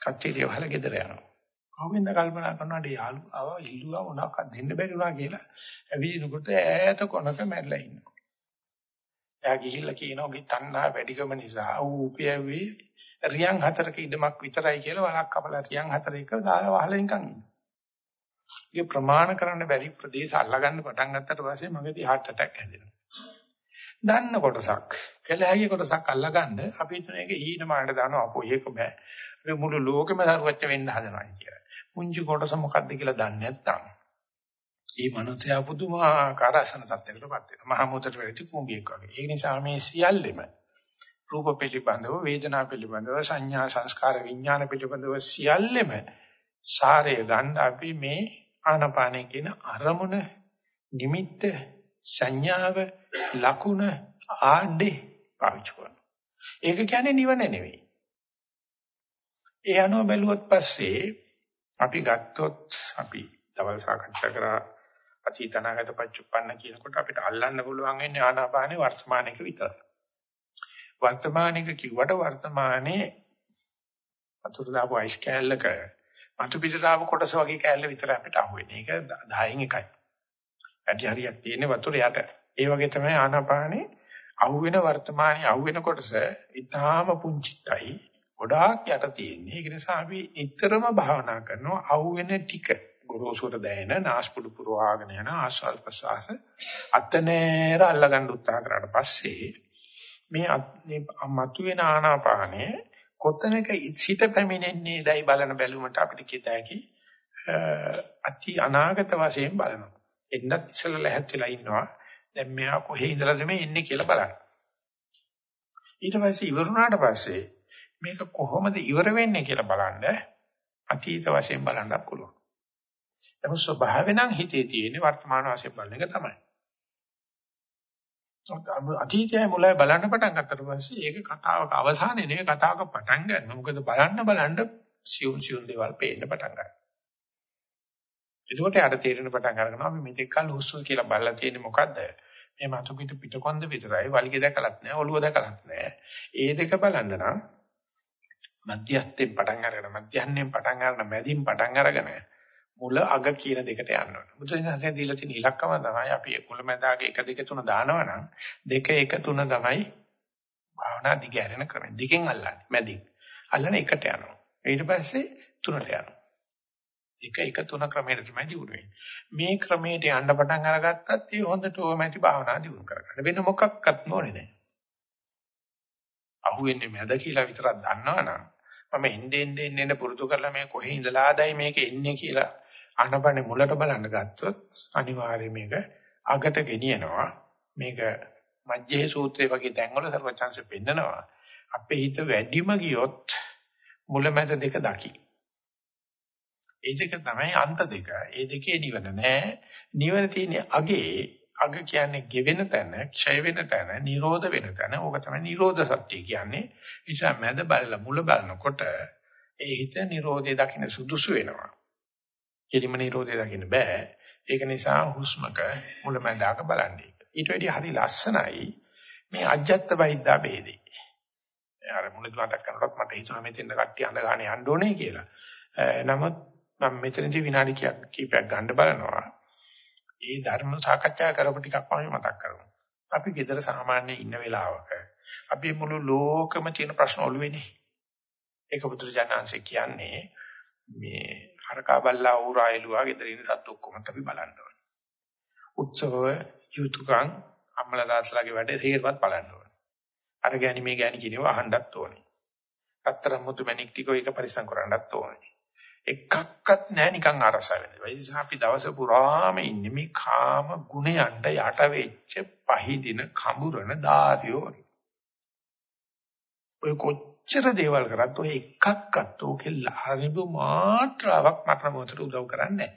S1: කච්චිරිය වහලා ගෙදර යනවා. කවුරුන්ද කල්පනා කරනවාට යාළුවා ආවා ඉල්ලුවා මොනවාක්වත් දෙන්න බැරි වුණා කියලා ඇවිදිනකොට ඈත කොනක මැරලා ඉන්නවා. එයා ගිහිල්ලා කියනවා ගේ තණ්හා වැඩිකම නිසා ඌ උපයවි රියන් හතරක ඉඩමක් විතරයි කියලා වලක් කපලා රියන් හතරක දාලා වහලා නිකන් ඉන්නවා. ඒ ප්‍රමාණ කරන්න බැරි ප්‍රදේශ අල්ලගන්න පටන් ගත්තට පස්සේ මගදී heart attack හැදෙනවා. දන්න කොටසක් කලහගේ කොටසක් අල්ලගන්න අපි හිතන එක ඊට මානට දානවා අපෝ ඒක බෑ. අපි මුළු ලෝකෙම දරුවච්ච වෙන්න හදනවා කියලා. පුංචි කොටස මොකක්ද කියලා දන්නේ නැත්නම් ඒ මනුස්සයා පුදුමාකාර අසන තත්යකටපත් වෙනවා. මහා මුද්දට වෙච්ච කුඹියෙක් වගේ. ඒ නිසා මේ සියල්ලෙම රූප පිළිබඳව, වේදනා පිළිබඳව, සංඥා, සංස්කාර, විඥාන පිළිබඳව සියල්ලෙම සාරය ගන්න අපි මේ ආනපාන කියන අරමුණ නිමිත්ත සංඥාව ලකුණ ආඩේ පාවිච්චි කරනවා. ඒක කියන්නේ නිවන නෙවෙයි. ඒ අනුව බැලුවොත් පස්සේ අපි ගත්තොත් අපි දවල් සාකච්ඡා කරා අතීතනාගත පච්චුප්පන්න කියනකොට අපිට අල්ලන්න පුළුවන් වෙන්නේ ආනාපානේ වර්තමානයේක විතරයි. වර්තමානයේක කිව්වට වර්තමානයේ අතුරු දාපු අයිස් කෑල්ලක මතු පිටට ආව කොටස වගේ කෑල්ල විතර අපිට අහුවෙන්නේ. ඒක 10න් එකයි. ඇටි හරියක් තියෙන වතුර යට. ඒ වගේ තමයි ආනාපානේ අහුවෙන වර්තමානයේ අහුවෙන කොටස ඊටාම පුංචිතයි. ගොඩාක් යට තියෙන්නේ. ඒක නිසා අපි නිතරම භාවනා කරනවා අහුවෙන ටික ගොරෝසුට දැනෙන නාස්පුඩු පුරවාගෙන යන ආස්වාද ප්‍රසආස අතනේර අල්ලගන්න උත්සාහ කරාට පස්සේ මේ මේ මතුවෙන ආනාපානය කොතනක සිට පැමිණෙන්නේ දැයි බලන බැලුමට අපිට කිත හැකි අති අනාගත වශයෙන් බලනවා. එන්නත් ඉස්සෙල්ලා ලැහත් වෙලා ඉන්නවා. දැන් මෙයා කොහේ ඉඳලාද මේ එන්නේ කියලා බලන්න. ඊට පස්සේ ඉවරුණාට පස්සේ මේක කොහොමද ඉවර වෙන්නේ කියලා බලන්න අතීත වශයෙන් බලන්නත් පුළුවන්. නමුත් ස්වභාවයෙන් නම් හිතේ තියෙන වර්තමාන වශයෙන් බලන එක තමයි. අතීතයේ මුලයි බලන්න පටන් ගත්තට පස්සේ ඒක කතාවක අවසානයේ නෙවෙයි කතාවක පටන් ගන්න. මොකද බලන්න බලන්න සියුම් සියුම් දේවල් පේන්න පටන් ගන්නවා. එතකොට යාට තේරෙන පටන් අරගෙනවා අපි මෙතෙක් කල් හුස්ම කියලා බලලා තියෙන්නේ මොකද්ද? මේ මතු පිට පිටකොන්ද විතරයි වලිගය දැකලත් නැහැ ඔළුව දැකලත් නැහැ. ඒ දෙක බලන්න නම් මධ්‍යස්ථයෙන් පටන් අරගෙන මධ්‍යහ්නයෙන් පටන් අරගෙන මැදින් පටන් අරගෙන මුල අග කියන දෙකට යන්න ඕනේ. බුදුසසුනේ දීලා තියෙන ඉලක්කම තමයි අපි මුල මැදාගේ 1 2 3 දානවනම් 2 1 3 තමයි භාවනා දිග ඇරෙන ක්‍රමය. දෙකෙන් අල්ලන්නේ මැදින්. අල්ලන එකට යනවා. ඊට පස්සේ තුනට යනවා. එක එක තුන ක්‍රමයට තමයි දියුණු වෙන්නේ. මේ ක්‍රමයට යන්න පටන් අරගත්තත් ඒ හොඳට ඕමැටි භාවනා දියුණු කරගන්න. වෙන මොකක්වත් නොනේ නෑ. අහුවෙන්නේ මැද කියලා විතරක් දන්නවනම් මම එන්නේ එන්නේ එන්නේ පුරුදු කරලා මේ කොහේ ඉඳලාදයි මේක එන්නේ කියලා අනබනේ මුලට බලන්න ගත්තොත් අනිවාර්යයෙන් මේක අගට ගෙනියනවා. මේක මජ්ජේ සූත්‍රයේ වගේ තැන්වල සර්වචන්සෙ පෙන්නනවා. අපේ හිත වැඩිම ගියොත් මුලමැද දෙක දකි. ඒ දෙක තමයි අන්ත දෙක. ඒ දෙකේ නිවන නෑ. නිවන තියෙන්නේ අගේ අග කියන්නේ ගෙවෙන තැන, ක්ෂය වෙන තැන, නිරෝධ වෙන තැන. ඕක තමයි නිරෝධ සත්‍ය කියන්නේ. නිසා මැද බලලා මුල බලනකොට ඒ හිත නිරෝධය දකින්න සුදුසු වෙනවා. එලිම නිරෝධය දකින්න බෑ. ඒක නිසා හුස්මක මුල මැදාක බලන්නේ. ඊට වැඩි හරි ලස්සනයි මේ අජත්ත බහිද්දා බෙහෙදේ. අර මුලදී මතක් කරනකොට මට හිතුණා මෙතෙන් කට්ටිය අඳ ගන්න යන්න ඕනේ කියලා. නමුත් මම මෙතනදී විනාඩි කිහිපයක් ගන්න බලනවා. ඒ ධර්ම සාකච්ඡා කරපු ටිකක් මම මතක් කරගන්නවා. අපි ගෙදර සාමාන්‍ය ඉන්න වෙලාවක අපි මුළු ලෝකෙම තියෙන ප්‍රශ්න ඔළුවේනේ. ඒක බුදුරජාණන්සේ කියන්නේ මේ හරකා බල්ලා ඌරා එළුවා ගෙදර ඉන්න සත්තු ඔක්කොම අපි බලන්න ඕනේ. උත්සව යුතුයකම් අම්මලා දාස්ලාගේ වැඩේ තේරවත් බලන්න ඕනේ. අර ගෑණි මේ ගෑණි කියනවා අහන්නත් ඕනේ. අත්‍තරම් මුතු මැණික් ටික එක පරිස්සම් කරන්නත් ඕනේ. එකක්වත් නැහැ නිකන් අරස වෙනවා. ඒ නිසා අපි දවස පුරාම ඉන්නේ මේ කාම ගුණයන්ට යට වෙච්ච පහදින කඹුරන දාසියෝ වගේ. ඔය කොච්චර දේවල් කරත් ඔය එකක්වත් ඕකේ ලාරිබු මාත්‍රාවක් මරණ මොහොතට උදව් කරන්නේ නැහැ.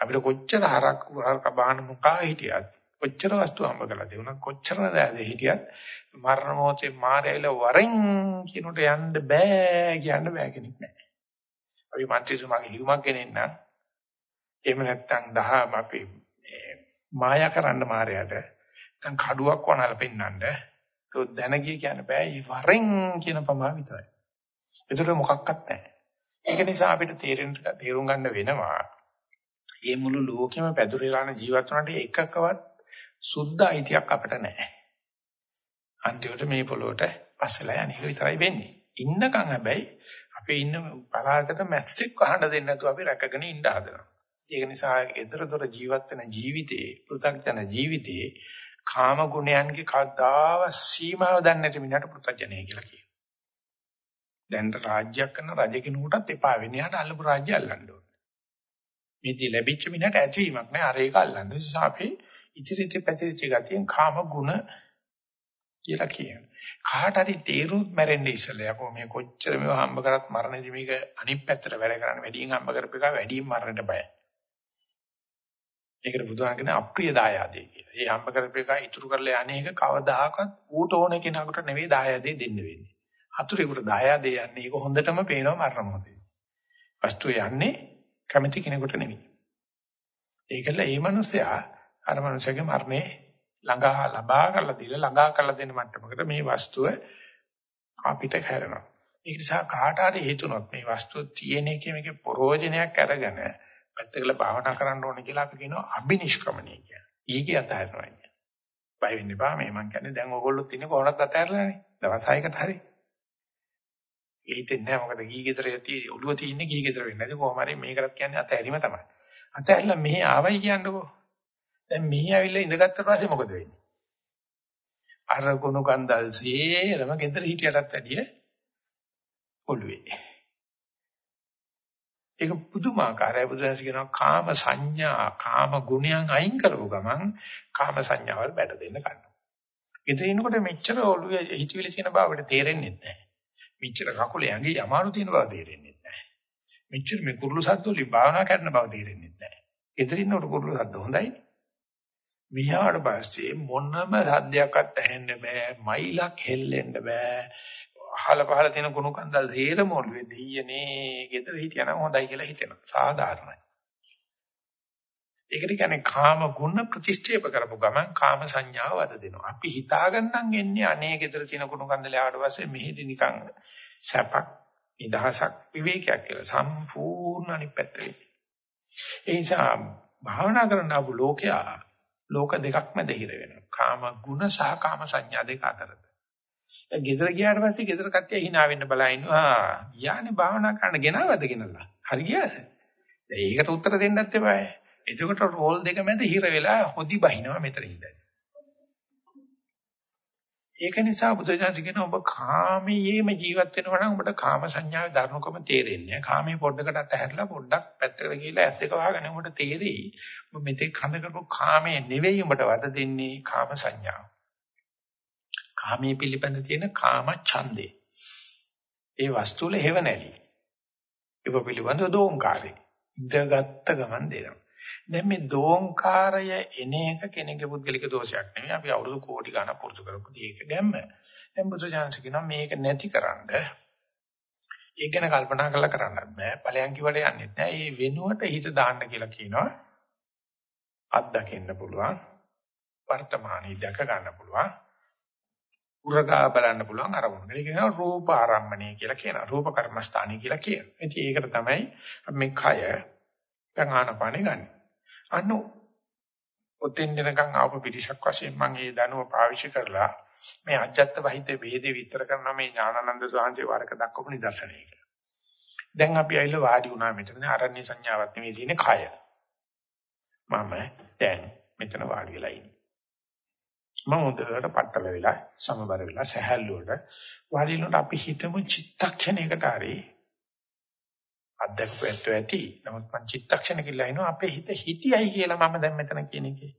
S1: අපිට කොච්චර හරක් හරක බාහන මුකා හිටියත් කොච්චර වස්තු හම්බ කරලා තිබුණා කොච්චර දෑද හිටියත් මරණ මොහොතේ මාරයල වරෙන් කියනට යන්න බෑ කියන්න බෑ කෙනෙක් නැහැ. අපි මන්ත්‍රීතුමාගේ ලියුමක් ගෙනෙන්න එහෙම නැත්නම් දහ අපි මායා කරන්න මාරයට නැත්නම් කඩුවක් වනලා පෙන්නන්න તો දැනගිය කියන්න බෑ ඊ වරෙන් කියන පමා විතරයි. ඒකට මොකක්වත් නැහැ. ඒක නිසා අපිට තේරෙන්න තේරුම් ගන්න වෙනවා මේ මුළු ලෝකෙම පැදුරලාන ජීවත් වුණාට එකකවත් සුද්ධ අයිතියක් අපිට නැහැ. අන්තිමට මේ පොළොවට පස්සලා යන්නේ විතරයි වෙන්නේ. ඉන්නකම් හැබැයි අපේ ඉන්න පළාතට මැස්සෙක් වහන්න දෙන්නේ නැතුව අපි රැකගෙන ඉන්න හදනවා. ඒක නිසා ඊතරතොර ජීවත් වෙන ජීවිතේ, පෘථග්ජන ජීවිතේ කාම ගුණයන්ගේ කද්දාව සීමාව දන්නේ නැති මිනිහට පෘථග්ජනය කියලා කියනවා. දැන් රාජ්‍යයක් කරන රජ කෙනෙකුටත් එපා වෙන්නේ යාට අල්ලපු රාජ්‍ය අල්ලන්න ඕනේ. මේදී ලැබිච්ච මිනිහට ඇතිවීමක් නෑ අර ඒක අල්ලන්න. ඒ නිසා අපි ඉතිරිති පැතිරිච්ච ගතියෙන් කාම ගුණ කියලා කියනවා. කාට හරි තේරුත් මැරෙන්නේ ඉස්සෙල්ලා යකෝ මේ කොච්චර මේව හම්බ කරත් මරණදී මේක අනිත් පැත්තට වැඩ කරන්නේ වැඩියෙන් හම්බ කරපේකා වැඩියෙන් මරණයට බයයි. ඒකට බුදුහාම කියන අප්‍රිය දායාදේ කියලා. ඒ හම්බ කරපේකා ඉතුරු කරලා යන්නේ ඒක කවදාකවත් ඌට ඕන කෙනෙකුට නෙවෙයි දායාදේ දෙන්න වෙන්නේ. හතුරෙකුට දායාදේ යන්නේ ඒක හොඳටම පේනවා මරණ මොහොතේ. වස්තුව යන්නේ කැමති කෙනෙකුට නෙවෙයි. ඒකල ඒ මනුස්සයා අර මනුස්සයාගේ මරණේ ළඟා ලබා කරලා දීලා ළඟා කරලා දෙන්න මට්ටමකට මේ වස්තුව අපිට හැරෙනවා. ඒ නිසා කාට හරි හිතුනොත් මේ වස්තුව තියෙන එකේ මේකේ ප්‍රෝජනයක් අරගෙන පැත්තකල භාවනා කරන්න ඕනේ කියලා අපි කියනවා අබිනිෂ්ක්‍මණය කියලා. ඊගේ අතහැරනවා කියන්නේ. බය වෙන්න එපා මේ මං කියන්නේ දැන් ඕගොල්ලොත් ඉන්නේ කොහොමද අතහැරලානේ. දවස් 6කට හරි. ඒ හිතෙන්නේ නැහැ මොකද ගී ගෙදර යටි ඔළුව තියෙන්නේ ගී ගෙදර වෙන්නේ නැති කොහොම හරි මේකටත් කියන්නේ අතහැරීම තමයි. අතහැරලා මෙහි ආවයි කියන්නකෝ. දැන් මෙහි ඇවිල්ලා ඉඳගත්ත පස්සේ මොකද වෙන්නේ? අර කුණු කන්දල් සේරම ගෙදර හිටියටත් වැඩිය ඔළුවේ. ඒක පුදුමාකාරයි බුදුන්සේ කියනවා කාම සංඥා කාම ගුණයන් අයින් කරපු ගමන් කාම සංඥාවල් බැට දෙන්න ගන්නවා. ගෙදර ඉන්නකොට මෙච්චර ඔළුවේ හිතවිලි තියෙන බව අපිට තේරෙන්නේ නැහැ. මෙච්චර කකුලේ ඇඟේ අමාරු තියෙන බව තේරෙන්නේ නැහැ. මෙච්චර මේ කුරුළු සද්ද වලින් භාවනා කරන බව තේරෙන්නේ නැහැ. ගෙදර ඉන්නකොට කුරුළු සද්ද හොඳයි. මියාට පස්සේ මොනම සද්දයක්වත් ඇහෙන්න බෑ මයිලක් හෙල්ලෙන්න බෑ අහල පහල තියෙන කුණු කන්දල් හේරම ඔළුවේ දෙයියනේ ගෙදර හිටියනම් හොඳයි කියලා හිතෙනවා සාධාරණයි ඒකට කියන්නේ කාම ගුණ ප්‍රතිෂ්ඨේප කරපු ගමන් කාම සංඥාව වද දෙනවා අපි හිතාගන්නම් එන්නේ අනේ ගෙදර තියෙන කුණු කන්දලේ ආවට පස්සේ මෙහිදී නිකන් සැපක් නිදහසක් විවේකයක් කියලා සම්පූර්ණ අනිත් පැත්තේ ඒ නිසා භාවනා කරන ආපු ලෝකයා ලෝක දෙකක් මැද හිර වෙනවා. කාම ගුණ සහ කාම සංඥා දෙක අතරද. ඒ ගෙදර ගියාට පස්සේ ගෙදර කට්ටිය hina වෙන්න බලා ඉන්නවා. ආ ගියානේ භාවනා කරන්න ගෙනවද ගෙනල්ලා. හරි ගියාද? දැන් ඒකට උත්තර දෙන්නත් එපායි. එතකොට රෝල් දෙක මැද හිර වෙලා හොදි බහිනවා මෙතන ඉඳන්. ඒක නිසා බුදුජානක කියන ඔබ කාමයේම ජීවත් වෙනවා නම් ඔබට කාම සංඥාවේ ධර්මකම තේරෙන්නේ නැහැ. කාමයේ පොඩ්ඩකට අතහැරලා පොඩ්ඩක් පැත්තකට ගිහලා ඇස් දෙක වහගෙන ඔබට තේරෙයි. ඔබ මෙතෙක් හඳ කරපු කාමයේ නෙවෙයි ඔබට වද දෙන්නේ කාම සංඥාව. කාමයේ පිළිබඳ තියෙන කාම ඡන්දේ. ඒ වස්තු වල හේව නැලි. ඒක පිළිබඳ දෝංකාරේ. ඉඳගත්ත ගමන් දෙනවා. දැන් මේ දෝංකාරය එන එක කෙනෙකුගේ පුද්ගලික දෝෂයක් නෙවෙයි. අපි අවුරුදු කෝටි ගණන් පුරුදු කරපු දේක ගැම්ම. දැන් බුදුචාන්ස කියනවා මේක නැතිකරන්න ඒක ගැන කල්පනා කරලා කරන්නත් බෑ. ඵලයන් කිව්වට යන්නේ නැහැ. ඒ වෙනුවට හිත දාන්න කියලා කියනවා. අත්දකින්න පුළුවන්. වර්තමානයේ දැක ගන්න පුළුවන්. උරගා බලන්න පුළුවන් අරමුණ. ඒක කියනවා රූප ආරම්මණය කියලා කියනවා. රූප කර්මස්ථානයි කියලා කියනවා. ඉතින් ඒකට තමයි මේ කය දැන් ආනපානේ ගන්න. අන්න ඔතෙන් දෙනකන් ආපු පිටිසක් වශයෙන් මම මේ දැනුව පාවිච්චි කරලා මේ අජත්ත වහිත වේදේ විතර කරන මේ ඥානানন্দ සාංශේ වරක දක්වපු නිදර්ශනය කියලා. දැන් අපි ඇවිල්ලා වාඩි වුණා මෙතන. ආරණ්‍ය සංඥාවක් නෙවෙයි තියෙන්නේ කය. මම දැන් මෙතන වාඩි වෙලා ඉන්නේ. මම හොඳට පట్టල වෙලා සමබර වෙලා සහැල්ලුවට වාඩිලුනට අපි හිතමු චිත්තක්ෂණයකට හරි අද්දකපු ඇත්ත ඇති. නමුත් මං චිත්තක්ෂණ කියලා හිනවා අපේ හිත හිටියයි කියලා මම දැන් මෙතන කියන එකේ.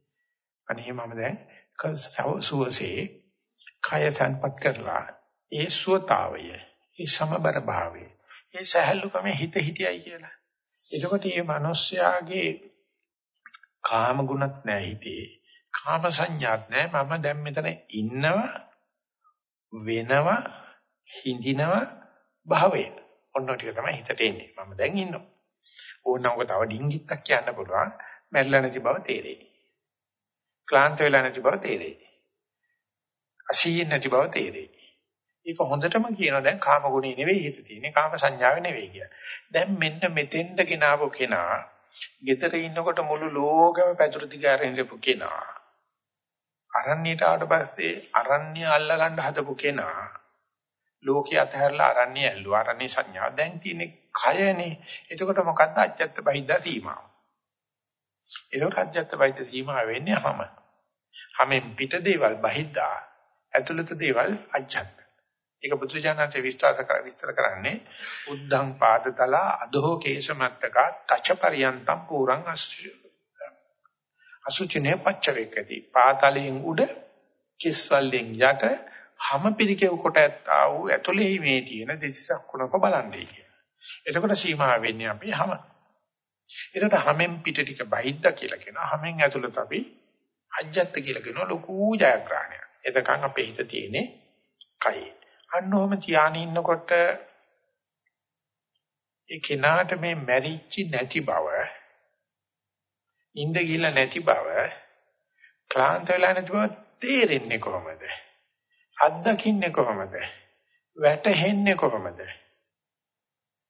S1: අනේ මම දැන් සුවසේ කය සංපත් කරලා ඒ සුවතාවය, ඒ සමබර භාවය, ඒ සහැල්ලුකම හිත හිටියයි කියලා. එතකොට මේ මිනිස්යාගේ කාම ගුණත් නැහැ හිතේ. කාම සංඥාත් නැහැ. මම දැන් මෙතන ඉන්නවා වෙනවා හිඳිනවා භාවය. ඔන්න ටික තමයි හිතට එන්නේ. මම දැන් ඉන්නවා. ඕනනම් ඔක තව ඩිංගිත්තක් කියන්න පුළුවන්. මැරිලා නැති බව තේරෙයි. ක්ලාන්ත වෙලා නැති බව තේරෙයි. අසීයෙන් නැති බව තේරෙයි. ඒක හොඳටම කියනවා දැන් කාම ගුණේ නෙවෙයි හිත තියෙන්නේ කාම සංඥාවේ නෙවෙයි කියලා. දැන් මෙන්න මෙතෙන්ද ගෙනාවු කෙනා, ගෙදර ඉන්නකොට මුළු ලෝකෙම පැතුරු දිගාරින් ඉඳපු කෙනා. අරණ්‍යයට ආවට පස්සේ අරණ්‍ය අල්ල ගන්න හදපු කෙනා. ලෝකයේ අතහැරලා අරණ්‍ය ඇල්ලුවා. අරණ්‍ය සංඥා දැන් තියෙන්නේ කයනේ. එතකොට මොකද්ද අජත්ත බහිද්දා සීමාව? එතකොට අජත්ත බහිද්ද සීමාව වෙන්නේ හැම. හැමෙන් පිට දේවල් බහිද්දා ඇතුළත දේවල් අජත්ත. ඒක බුදුජානන්සේ විස්තර කර විස්තර කරන්නේ උද්ධං පාදතල අදෝ කේශමත්තක තචපරියන්තම් පුරං අසුචිනේ පච්චවේකති පාතලයෙන් උඩ කිස්වලින් යට හැම පිළිකෙව කොට ඇත්තා වූ ඇතුලේ මේ තියෙන දෙසිසක් කුණක බලන්නේ කියන. එතකොට සීමා වෙන්නේ අපි හැම. එතකොට හැමෙන් පිට ටික බහිද්ද කියලා කියනවා. හැමෙන් ඇතුළත අපි අජ්ජත් කියලා කියනවා ලොකු ජයග්‍රහණයක්. එතකන් අපේ හිත තියෙන්නේ කයේ. අන්න ඔහම තියාගෙන ඉන්නකොට ඒ කෙනාට මේ මැරිච්ච නැති බව ඉඳ ගිහිල්ලා නැති බව ක්ලාන්ත වෙලා නැති බව තේරෙන්නේ කොහොමද? අත්දකින්නේ කොහොමද? වැටහෙන්නේ කොහොමද?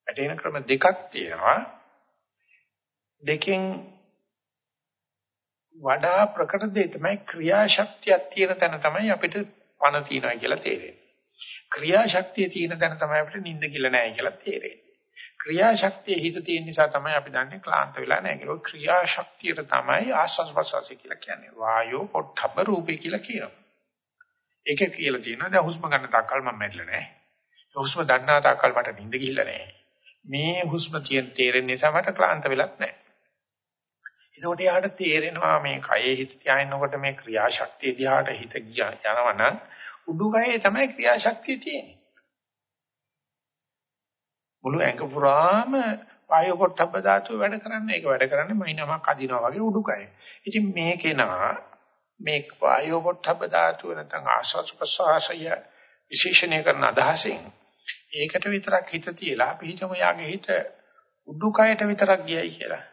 S1: වැටෙන ක්‍රම දෙකක් තියෙනවා. දෙකෙන් වඩා ප්‍රකට දේ තමයි ක්‍රියාශක්තියක් තියෙන තැන තමයි අපිට පණ තියනවා කියලා තේරෙන්නේ. ක්‍රියාශක්තිය තියෙන තැන තමයි අපිට නිින්ද කියලා නැහැ කියලා තේරෙන්නේ. ක්‍රියාශක්තිය හිත තියෙන නිසා තමයි අපි දන්නේ ක්ලාන්ත වෙලා නැහැ කියලා. ක්‍රියාශක්තියට තමයි ආස්වාස් ප්‍රසවාසය කියලා කියන්නේ. වායෝ පොට්ටබ්බ රූපේ කියලා කියනවා. ඒකේ කියලා තියෙනවා දැන් හුස්ම ගන්න තාක්කල් මම මැරිලා නැහැ. හුස්ම ගන්නා තාක්කල් මට නිින්ද ගිහිල්ලා නැහැ. මේ හුස්ම තියෙන තේරෙන නිසා මට ක්ලාන්ත වෙලක් නැහැ. ඒකට යාට තේරෙනවා මේ කයේ හිත තියාගෙනකොට මේ ක්‍රියාශක්තිය දිහාට හිත ගියා යනවනම් උඩුකයේ තමයි ක්‍රියාශක්තිය තියෙන්නේ. මුළු ඇඟ පුරාම වායු පොට්ටබ්බ ධාතුව වැඩ කරන්නේ. ඒක වැඩ කරන්නේ මයින්මක් අදිනවා වගේ උඩුකය. ඉතින් මේකේනා මේ වායු පොට්ටබ්බ ධාතුව නැත්නම් ආශ්වාස ප්‍රශ්වාසය විශේෂණය කරන අදහසින් ඒකට විතරක් හිත තියලා අපි හිතමු යාගේ හිත උඩුකයට විතරක් ගියයි කියලා.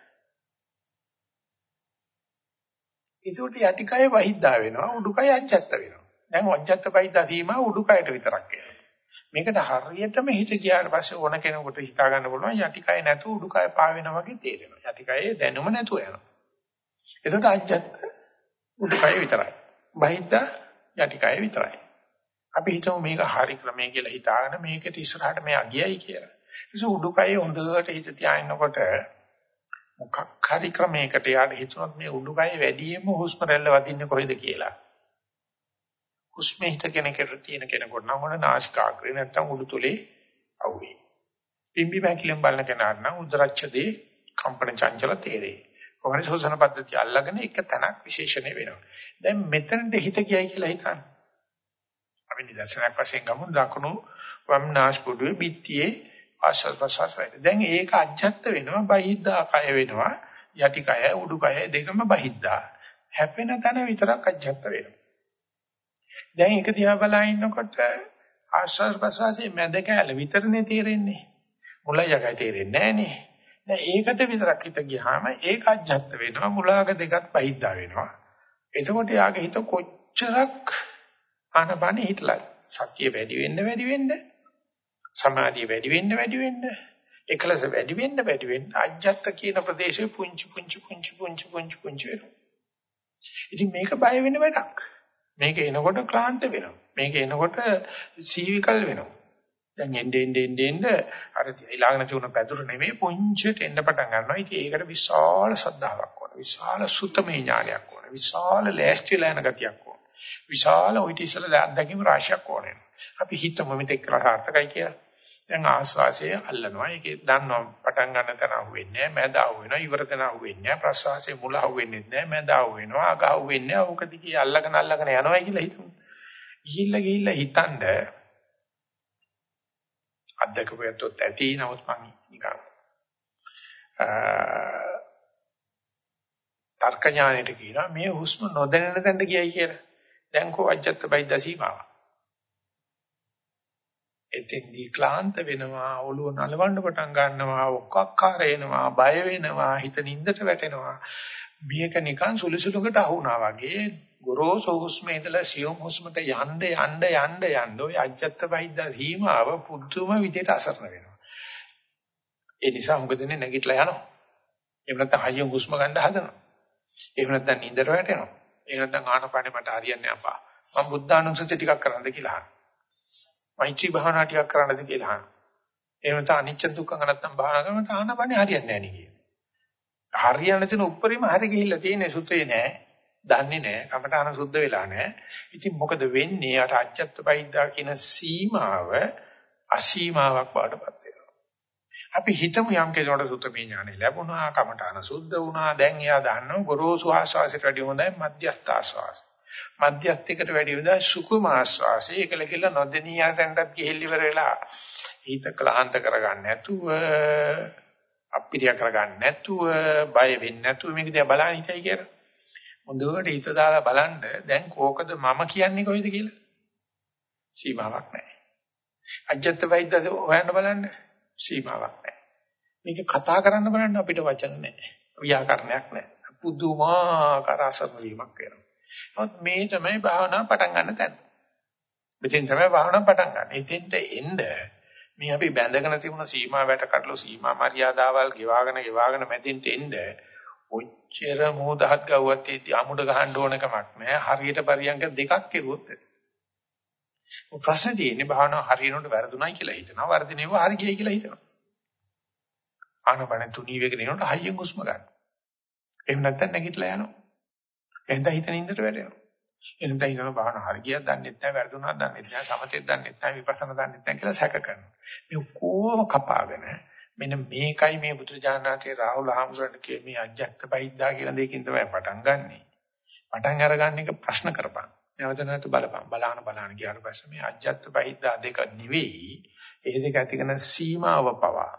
S1: ඒකට යටිකය වහිද්දා වෙනවා උඩුකය අජත්ත වෙනවා. දැන් වජ්ජත් බයිදා සීමා උඩුකයට විතරක් එනවා. මේකට හරියටම හිත ගියාට පස්සේ ඕන කෙනෙකුට හිතා ගන්න පුළුවන් යටිකය නැතුව උඩුකය පාවෙනා වගේ තේරෙනවා. යටිකයේ දැනුම නැතුව යනවා. ඒකට අජ්ජත් උඩුකය විතරයි. බයිදා යටිකය විතරයි. අපි හිතමු මේක හරි ක්‍රමය කියලා හිතාගෙන මේකට ඉස්සරහට මෙයා ගියයි කියලා. ඒක උඩුකය හොඳට හිත තියාගෙනකොට මොකක් හරි ක්‍රමයකට යාට හිතුනොත් මේ උඩුකය වැඩියෙන්ම හුස්ම රැල්ල වදින්නේ කොහෙද කියලා. හුස්මේ හිත කෙනෙකුට තියෙන කෙනෙකුට නම් මොන නාසිකාග්‍රේ නැත්තම් උඩුතොලේ අවුවේ. පිම්බි බැකිලෙන් බලන කෙනාට නම් උද්දරච්ඡදී කම්පන චංචල තේරේ. කොහොමද ශෝෂණ පද්ධතිය අල්ලගෙන එක තැනක් විශේෂණය වෙනවා. දැන් මෙතනට හිත ගියයි කියලා හිතන්න. අපි නිදර්ශනයක් වශයෙන් ගමු දකුණු වම් නාස්පුඩුවේ පිටියේ ආශ්වාස ප්‍රශ්වාස වේද. දැන් ඒක අජ්ජත් වෙනවා බහිද්දා කය වෙනවා යටි කය උඩු කය දෙකම බහිද්දා. හැපෙන තැන විතරක් අජ්ජත් වෙනවා. දැන් ඒක දිහා බලා ඉන්නකොට ආශ්වාස ප්‍රශ්වාසයේ මැද කැල විතරනේ තේරෙන්නේ. මුලයි යකයි තේරෙන්නේ නැහනේ. දැන් ඒකට විතරක් හිත ගියාම ඒක අජ්ජත් වෙනවා මුලාග දෙකත් බහිද්දා වෙනවා. එතකොට යාගේ හිත කොච්චරක් ආනපනෙ හිටලා සතිය වැඩි වෙන්න වැඩි වෙන්න සමාධිය වැඩි වෙන්න වැඩි වෙන්න එකලස වැඩි වෙන්න වැඩි වෙන්න අජ්ජත් කියන ප්‍රදේශේ පුංචි පුංචි පුංචි පුංචි පුංචි පුංචි වෙනවා. ඉතින් මේක බය වෙන වැඩක්. මේක එනකොට ක්ලාන්ත වෙනවා. මේක එනකොට සීවිකල් වෙනවා. දැන් එන්නේ එන්නේ එන්නේ අර ඊළඟන තුන පැදුර නෙමෙයි පොංචිට එන්න පටන් ගන්නවා. ඉතින් ඒකට විශාල සද්ධාාවක් ඕන. විශාල සුතමේ ඥානයක් ඕන. විශාල ලෑස්තිලා යන ගතියක් ඕන. විශාල ඔයිට ඉස්සලා අත්දැකීම් රාශියක් ඕනේ. අපි හිතමු මෙතෙක් කළා සාර්ථකයි කියලා. දැන් ආස්වාසය අල්ලනවා. ඒකේ දන්නවා පටන් ගන්න තැන අහුවෙන්නේ නැහැ. මැද අහුවෙනවා. ඉවර තැන අහුවෙන්නේ නැහැ. ප්‍රසවාසයේ මුල අහුවෙන්නේ නැහැ. මැද අහුවෙනවා. අග අහුවෙන්නේ නැහැ. ඕක දිගේ අල්ලගෙන අල්ලගෙන යනවා කියලා හිතමු. ගිහිල්ලා ගිහිල්ලා හිතනද අත්දකපු යතොත් ඇති නමුත් මං නිකන් තර්ක ඥාණයට කියනවා මේ හුස්ම නොදැනෙන තැනට ගියයි කියලා. දැන් කෝ අජත්ත බයිද්ද සීමාව. එතෙන්දී ක්ලාන්ත වෙනවා ඔළුව නලවන්න පටන් ගන්නවා ඔක්කක්කාර එනවා බය වෙනවා හිත නින්දට වැටෙනවා මේක නිකන් සුළුසුළුකට අහුණා වගේ ගොරෝසු හුස්මේ ඉඳලා සියුම් හුස්මට යන්න යන්න යන්න යන්න ඔය අජත්ත බයිද්ද සීමාව පුදුම විදිහට අසරණ වෙනවා ඒ නිසා මොකද නැගිටලා යනවා එහෙම නැත්නම් හයියෙන් හුස්ම ගන්න හදනවා එහෙම නැත්නම් නින්දට වැටෙනවා. එහෙම නැත්නම් ආනපානෙ මට හරියන්නේ අපා. මම බුද්ධානුස්සති ටිකක් කරන්නද කියලා අහනවා. මෛත්‍රී භාවනා ටිකක් කරන්නද කියලා අහනවා. එහෙම නැත්නම් අනිච්ච දුක්ඛ නැත්නම් භාවනා කරනකොට ආනපානෙ හරියන්නේ නැහැ නේ හරියන්න තියෙන උප්පරීම හරි ගිහිල්ලා තියෙන්නේ සුතේ නෑ. දන්නේ නෑ. කමඨාන සුද්ධ වෙලා නෑ. ඉතින් මොකද වෙන්නේ? අර අජත්ත බයිද්දා කියන සීමාව අසීමාවක් වඩපත් අපි හිතමු යම් කෙනෙකුට සුත්තමේ ඥානෙ ලැබුණා, කමඨාන සුද්ධ වුණා. දැන් එයා දන්නවා ගොරෝසු ආස්වාසයට වැඩිය හොඳයි මධ්‍යස්ථ ආස්වාසය. මධ්‍යස්ථයකට වැඩිය හොඳයි සුකුම ආස්වාසය. ඒකල කියලා නොදෙනිය යටටත් ගිහිල්ල ඉවර වෙලා හිත ක්ලාන්ත කරගන්න නැතුව අපිරිය කරගන්න නැතුව බය වෙන්නේ නැතුව මේක දිහා බලන්න හිතයි කියලා. හොඳට හිත දාලා බලන්න දැන් කෝකද මම කියන්නේ කොයිද කියලා. සීමාවක් නැහැ. අජත්ත වෛද්‍ය හොයන්න බලන්න සීමාවක් නැහැ. මේක කතා කරන්න බලන්න අපිට වචන නැහැ. ව්‍යාකරණයක් නැහැ. පුදුමාකාර අසරණවීමක් වෙනවා. නමුත් මේ තමයි භාවනාව පටන් ගන්න තැන. මෙතෙන් තමයි භාවනාව පටන් ගන්න. එතෙන්ට එන්න මේ අපි බැඳගෙන තිබුණ සීමා වැට කඩලු සීමා මරියාදාවල් ගෙවාගෙන ගෙවාගෙන මෙතෙන්ට එන්න ඔච්චර මොහොතක් ගවුවත් ඒ අමුඩ ගහන්න ඕන කමක් නැහැ. හරියට පරියන්ක දෙකක් කෙරුවොත් ඇති. ප්‍රශ්නේ තියෙන්නේ භාවනාව හරියනකොට වැරදුණයි කියලා හිතනවා. වර්ධිනේව හරි ගියයි කියලා හිතනවා. ආනපන තුනී වේගෙන එනකොට හයියෙන් හුස්ම ගන්න. එහෙම නැත්නම් නැගිටලා යනවා. එහෙනම් හිතන ඉඳට වැටෙනවා. එහෙනම් හිතන භාවනාව හරි ගියද දන්නේ නැහැ, වැරදුණාද දන්නේ නැහැ, සමතෙත් දන්නේ නැහැ, විපස්සනා දන්නේ නැහැ කියලා සැක කරනවා. මේ කොහොම කපාගෙන මෙන්න මේකයි මේ බුදුරජාණන්සේ රාහුල හාමුදුරන්ට කියේ මේ අජ්ජක්ත බයිද්දා කියන දෙකකින් තමයි පටන් ගන්නෙ. පටන් අරගන්න එක ප්‍රශ්න කරපන්. නැවත නැවත බලපන් බලාන බලාන ගියාට පස්සේ මේ අජ්ජත් බහිද්දා දෙක නෙවෙයි ඒ දෙක ඇතිකන සීමාව පවා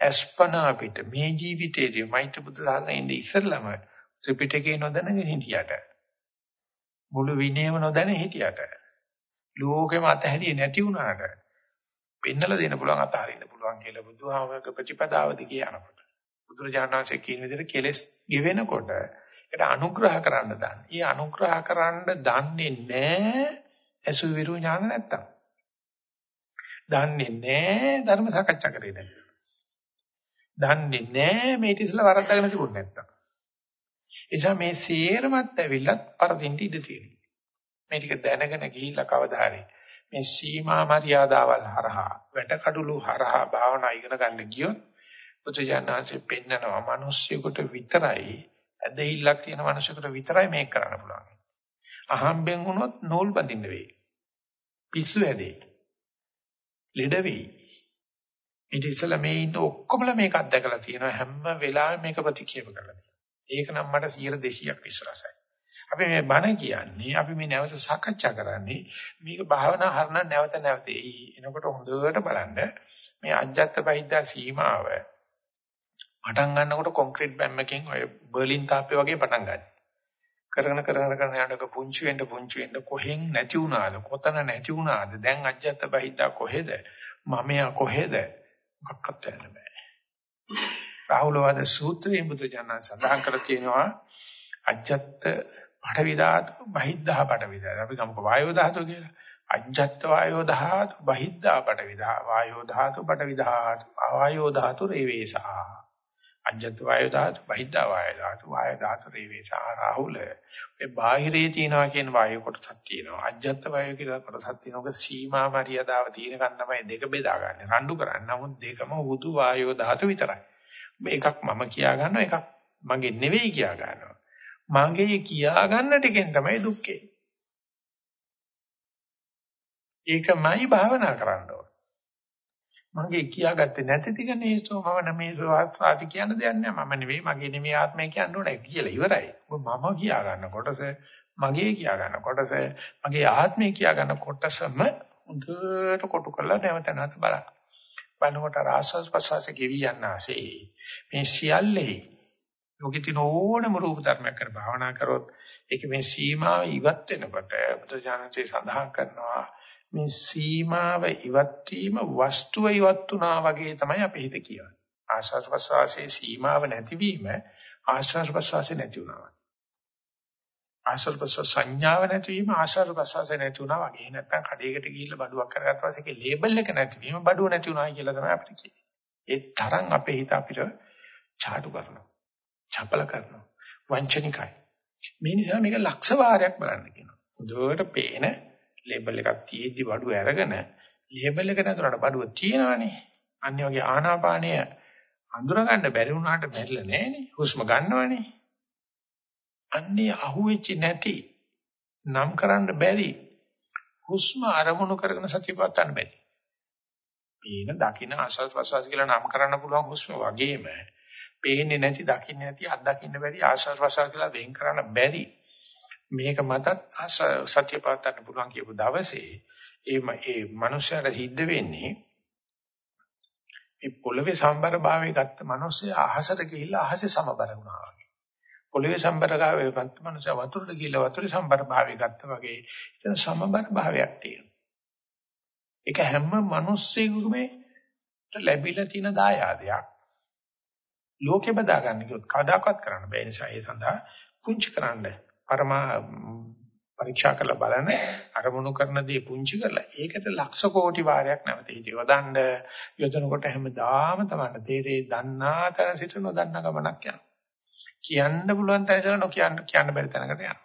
S1: අස්පනා පිට මේ ජීවිතයේදී මෛත්‍රී බුදු දහමේ ඉඳ ඉස්සෙල්ලම ත්‍රිපිටකේ නොදැනගෙන හිටියට මුළු විනයම නොදැන හිටියට ලෝකෙම අතහැරියේ නැති වුණාට පෙන්නලා දෙන්න පුළුවන් අතහරින්න පුළුවන් කියලා බුදුහාමක ප්‍රතිපදාවදී කියනකොට බුදුරජාණන් වහන්සේ කියන විදිහට කෙලස් ගෙවෙනකොට ඒකට අනුග්‍රහ කරන්න දාන්න. ඊ අනුග්‍රහ කරන්න දන්නේ නැහැ අසු විරු ඥාන නැත්තම්. දන්නේ නැහැ ධර්ම සාකච්ඡා කරේ නැත්තම්. දන්නේ නැහැ මේ ඉතිසලා වරද්දාගෙන තිබුණ නැත්තම්. එනිසා මේ සේරමත් ඇවිල්ලත් පරදින්න ඉඩ තියෙනවා. මේ ටික දැනගෙන ගිහිල්ලා කවදා හරි මේ සීමා මරියාදාවල් හරහා වැටකඩලු හරහා භාවනා ඉගෙන ගන්න ගියොත් බුදුජානනාංශයෙන් පෙන්නනවා මිනිස්සුෙකුට විතරයි ඇදහිල්ලක් තියෙන මිනිස්සුෙකුට විතරයි මේක කරන්න පුළුවන්. අහම්බෙන් වුණොත් නූල් බඳින්න වෙයි. පිස්සු හැදෙයි. ලෙඩ වෙයි. ඊට ඉස්සෙල්ලා මේ ඉන්න ඔක්කොමලා මේක අත්දකලා තියෙනවා හැම වෙලාවෙම මේක ප්‍රතික්ෂේප කරලා තියෙනවා. ඒක නම් මට 100 200ක් විශ්වාසයි. අපි මේ බණ කියන්නේ අපි මේ නැවත සාකච්ඡා කරන්නේ මේක භාවනා හරණ නැවත නැවත එනකොට හොඳට බලන්න මේ අජ්ජත් බහිද්දා සීමාව පටන් ගන්නකොට කොන්ක්‍රීට් බැම්මකින් ඔය බර්ලින් තාප්පේ වගේ පටන් ගන්න. කරගෙන කරගෙන කරගෙන යනකොට පුංචි වෙන්න පුංචි වෙන්න කොහෙන් නැති වුණාද කොතන නැති වුණාද දැන් අජ්ජත් බහිද්දා කොහෙද මමයා කොහෙද මොකක්වත් වෙන්න බෑ. රාහුලවාද සූත්‍රයේ බුදුජානක සඳහන් කර තියෙනවා අජ්ජත් පඨවි ධාතු බහිද්ධා පඨවි ධාතු. අපි ගමුක වායෝ ධාතු කියලා. අජ්ජත් වායෝ ධාතු බහිද්ධා පඨවි ධාතු. වායෝ ධාතු පඨවි ධාතු. ආයෝ ධාතු රේවේසා. අජ්ජත් වායු ධාතු, බහිද්ධ වායු ධාතු, වායු ධාතු රේවේසා රාහුල. ඒ බාහිරේ තියනවා කියන වායු කොටසක් තියෙනවා. අජ්ජත් වායු කියලා කොටසක් තියෙනවා. ඒක සීමා මරියදාව තියෙනකන් තමයි දෙක බෙදාගන්නේ. රණ්ඩු කරන්නේ. නමුත් දෙකම හුදු වායු ධාතු විතරයි. එකක් මම කියා ගන්නවා, එකක් මගේ නෙවෙයි කියා ගන්නවා. මගේ කියා ගන්න ටිකෙන් තමයි දුක්කේ. ඒකමයි භාවනා කරන්න ඕන. මගේ කියාගත්තේ නැති ටික නේසෝ මම නමේසෝ ආත්මාති කියන දෙයක් නෑ මම නෙවෙයි මගේ නෙවෙයි ආත්මය කියන්න ඕනේ කියලා ඉවරයි. ඔබ මම කියා ගන්න කොටස මගේ කියා ගන්න කොටස මගේ ආත්මය කියා ගන්න කොටසම හොඳට කොටු කරලා නැවත නැවත බලන්න. බලනකොට ආස්වාස් ප්‍රසවාස ගෙවි යන්නාසේ මේ සියල්ලේ ලෝකෙ තියෙන ඕනම රූප ධර්මයක් කර භාවනා කරොත් ඒක මේ සීමාව ඉවත් වෙනකොට බුදුජානකසේ සඳහන් කරනවා මේ සීමාව ඉවත් වීම වස්තුව ඉවත් වුණා වගේ තමයි අපේ හිත කියන්නේ. ආශ්වාස ප්‍රශ්වාසයේ සීමාව නැතිවීම ආශ්වාස ප්‍රශ්වාසයේ නැති වුණා. ආශ්වාස ප්‍රශ්වාස සංඥාව නැතිවීම ආශ්වාස ප්‍රශ්වාසයේ නැති වුණා වගේ. නැත්තම් කඩේකට ගිහිල්ලා බඩුවක් කරගත්ත පස්සේ ඒකේ ලේබල් එක නැතිවීම බඩුව නැති වුණා කියලා තමයි අපිට කියන්නේ. ඒ තරම් අපේ හිත අපිට චාටු කරනවා. චපල කරනවා. වංචනිකයි. මේ නිසා මේක ලක්ෂ වාරයක් බලන්න කියනවා. හොඳට පේන ලේබල් එකක් තියෙද්දි බඩුව අරගෙන ලේබල් එක නැතුනට බඩුව තියෙනවනේ. අන්න වගේ ආනාපානය අඳුරගන්න බැරි වුණාට බැරිලා නැහනේ. හුස්ම ගන්නවනේ. අන්නේ අහුවෙච්ච නැති නම් කරන්න බැරි හුස්ම අරමුණු කරගෙන සතියපත් ගන්න බැරි. පේන දකින ආස්වාද ප්‍රසවාස කියලා නම් කරන්න පුළුවන් හුස්ම වගේම පේන්නේ නැති දකින්නේ නැති අත්දකින්න බැරි ආස්වාද ප්‍රසවාස කියලා වෙන් කරන්න බැරි මේක මතත් සත්‍ය පාත්තන්න පුළුවන් කියපු දවසේ ඒ ඒ මනුස්සයාට සිද්ධ වෙන්නේ මේ පොළවේ සම්බර භාවයේ ගත්ත මිනිස්සයා අහසට ගිහිල්ලා අහසේ සමබර වුණා වගේ. පොළවේ සම්බර භාවයේ ගත්ත මිනිස්සයා වතුරට ගිහිල්ලා වතුරේ සම්බර භාවයේ ගත්තා වගේ එතන සමබර භාවයක් තියෙනවා. ඒක හැම මිනිස්සෙකුගේම ලැබිලා තියෙන දායාදයක්. ලෝකෙ බදා ගන්න කිව්වොත් කවදාකවත් කරන්න බෑ. ඒ නිසා ඒ සඳහා පුංචි කරන්න පරමා පරීක්ෂා කරලා බලන අරමුණු කරන දේ පුංචි කරලා ඒකට ලක්ෂ කෝටි වාරයක් නැවත හිත යොදන්න යොදනකොට හැමදාම තමයි තේරේ දන්නා තැන සිට නොදන්නා ගමනක් යනවා. කියන්න පුළුවන් තැන ඉඳලා නොකියන්න කියන්න බැරි තැනකට යනවා.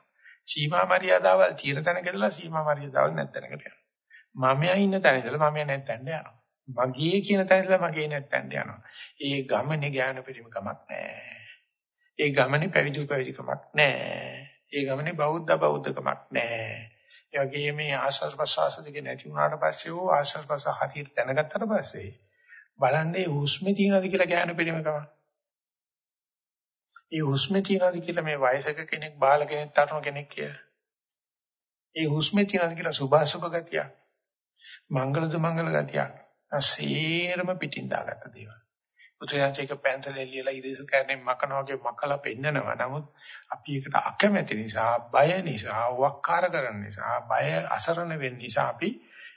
S1: සීමා මරියාදාවල් තීර තැනක ඉඳලා සීමා මරියාදාවල් නැත් තැනකට යනවා. මමයා ඉන්න තැන ඉඳලා මමයා නැත් තැනට යනවා. මගේ කියන තැන ඉඳලා මගේ නැත් තැනට යනවා. ඒ ගමනේ ඥාන පරිමකමක් නැහැ. ඒ ගමනේ පැවිදි පැවිදිකමක් නැහැ. ඒ ගමනේ බෞද්ධ බෞද්ධකමක් නැහැ. ඒ වගේම මේ ආශ්වාස ප්‍රශ්වාස දෙක නැති වුණාට පස්සේ ඕ ආශ්වාස ප්‍රශ්වාස හරියට දැනගත්තට පස්සේ බලන්නේ හුස්මේ තියනද කියලා ඥාන පරිමකම. ඒ හුස්මේ තියනද කියලා මේ වයසක කෙනෙක් බාල කෙනෙක් තරුණ කෙනෙක් කියලා. ඒ හුස්මේ තියනද කියලා සුභාසුභ ගතිය. මංගල දුමංගල ගතිය. අසීරම පිටින් දාගත්ත දේවල්. පුත්‍රයන්චේක පැන්සලෙන් ලියලා ඉරිස කැරණේ මකන වගේ මකලා පෙන්නනවා. නමුත් අපි ඒකට අකමැති නිසා, බය නිසා, වක්කාර කරන නිසා, බය අසරණ වෙන්න නිසා අපි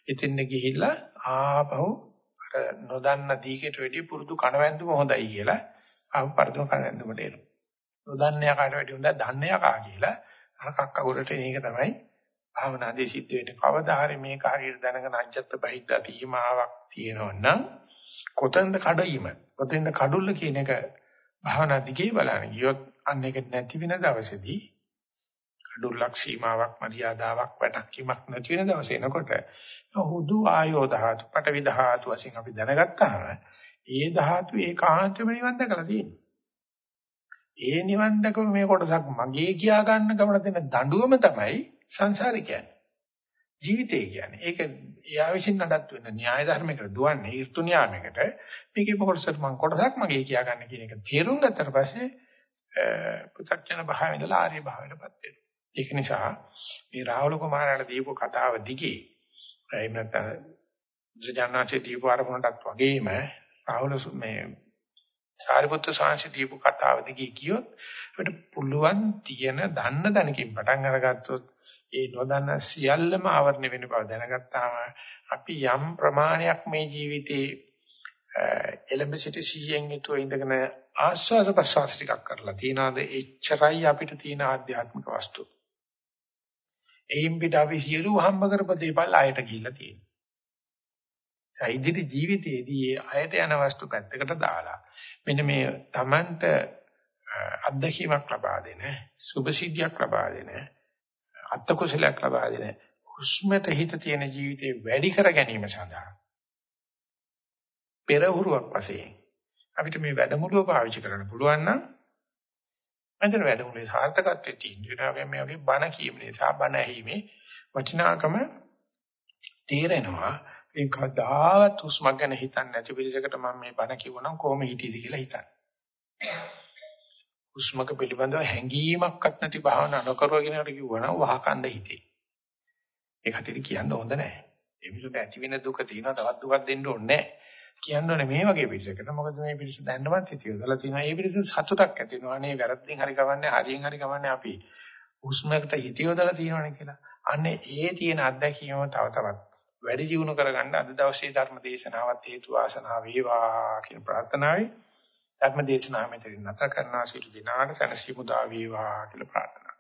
S1: එතෙන් ගිහිල්ලා ආපහු අර නොදන්න දීකට වැඩිය පුරුදු කණවැන්දුම හොඳයි කියලා ආපහු පරිදම කණවැන්දුමට එනවා. නොදන්න යකාට වැඩිය හොඳයි දන්න යකා කියලා අර කක්ක ගොඩට එන එක තමයි භාවනාදී සිද්ධ වෙන්නේ. කවදා හරි මේක හරියට දැනගෙන අජත්ත බහිද්දා තීමාවක් තියෙනවා නම් කොතෙන්ද කඩීම කොතෙන්ද කඩුල්ල කියන එක භාවනා දිගේ බලන්න ගියොත් අන්න ඒක නැති වෙන දවසේදී කඩුල්ලක් සීමාවක් මරියාදාවක් වැටක්ීමක් නැති වෙන දවසේ එනකොට හුදු ආයෝ ධාතු පටවි ධාතු වශයෙන් අපි දැනගත්තාම ඒ ධාතු ඒකාන්තම නිවන් දැකලා තියෙනවා. ඒ නිවන් දැකම මේ කොටසක් මගේ කියා ගන්න ගමන දෙන දඬුවම තමයි සංසාරේ කියන්නේ. ජීවිතය කියන්නේ. ඒක එයා විසින් නඩත්තු වෙන න්‍යාය ධර්මයකට දුවන්නේ ඍතු න්‍යායයකට. මේකේ කොටසක් මම කොටසක් මගේ කියා ගන්න කියන එක තේරුම් ගත්තට පස්සේ පු탁ජන භාවයෙන් ඉඳලා ආර්ය භාවයටපත් වෙනවා. ඒක නිසා මේ රාහුල කුමාරයාට දීපු කතාව දිගේ එහෙම නැත්නම් ජනනාචේ දීපු ආරමුණටත් වගේම රාහුල මේ සාරිපුත්‍ර සාංශි දීපු කතාව දිගේ කියොත් අපිට පුළුවන් තියෙන දන්න දැනකින් පටන් අරගත්තොත් ඒ නොදන්න සියල්ලම ආවරණය වෙන බව දැනගත්තාම අපි යම් ප්‍රමාණයක් මේ ජීවිතේ එලඹ සිට සීයෙන් යුතුව ඉඳගෙන ආස්වාද ප්‍රසවාස ටිකක් කරලා තියනවාද එච්චරයි අපිට තියෙන ආධ්‍යාත්මික වස්තු. එයින් පිට අපි සියලු හම්බ කරපු දේපල් ආයට ගිහිල්ලා තියෙනවා. ඉදිරි ජීවිතයේදී අයට යන වස්තු පැත්තකට දාලා මෙන්න මේ Tamanට අත්දැකීමක් ලබා දෙන සුභසිද්ධියක් ලබා දෙන අත්ත කුසලයක් ලබා දෙන හුස්මට හිත තියෙන ජීවිතේ වැඩි කර ගැනීම සඳහා පෙරහුරුවක් වශයෙන් අපිට මේ වැඩමුළුව පාවිච්චි කරන්න පුළුවන් නම් මන්දර වැඩමුළුවේ සාර්ථකත්වයේ තියෙන විදිහට මේ වගේ බණ කීම නිසා බණ ඇහිීමේ වටිනාකම තේරෙනවා. ඒ කවදාවත් හුස්මක් ගැන හිතන්නේ නැති පිළිසකට මම මේ බණ කිව්වනම් කොහොම හිටියද කියලා හිතන්නේ. හුස්මක පිළිබඳව හැඟීමක්වත් නැති භාවනා නොකරුවා කෙනෙකුට කිව්වනම් වහකණ්ඩ හිතේ. ඒක හිතේ කියන්න හොඳ නැහැ. ඒ මිනිසුන්ට ඇති වෙන දුක තියෙනවා තවත් දුකක් දෙන්න ඕනේ නැහැ. කියන්නේ මේ වගේ පිළිසකට. මොකද මේ පිළිස දැන්නවත් හිතියොදලා තියෙනවා. ඒ පිළිස සතුටක් ඇති වෙනවා. අනේ වැරද්දෙන් හරි කවන්නේ හරියෙන් හරි කවන්නේ අපි හුස්මකට හිතියොදලා තියෙනවනේ කියලා. අනේ ඒ තියෙන අත්දැකීම තව තවත් වැඩි දියුණු කරගන්න අද දවසේ ධර්ම දේශනාවත් හේතු වාසනා වේවා කියන ප්‍රාර්ථනාවයි. ධර්ම දේශනාව මෙතනින් නැත. කරනවා සිටු දිනාට සනසි මුදා වේවා කියලා ප්‍රාර්ථනා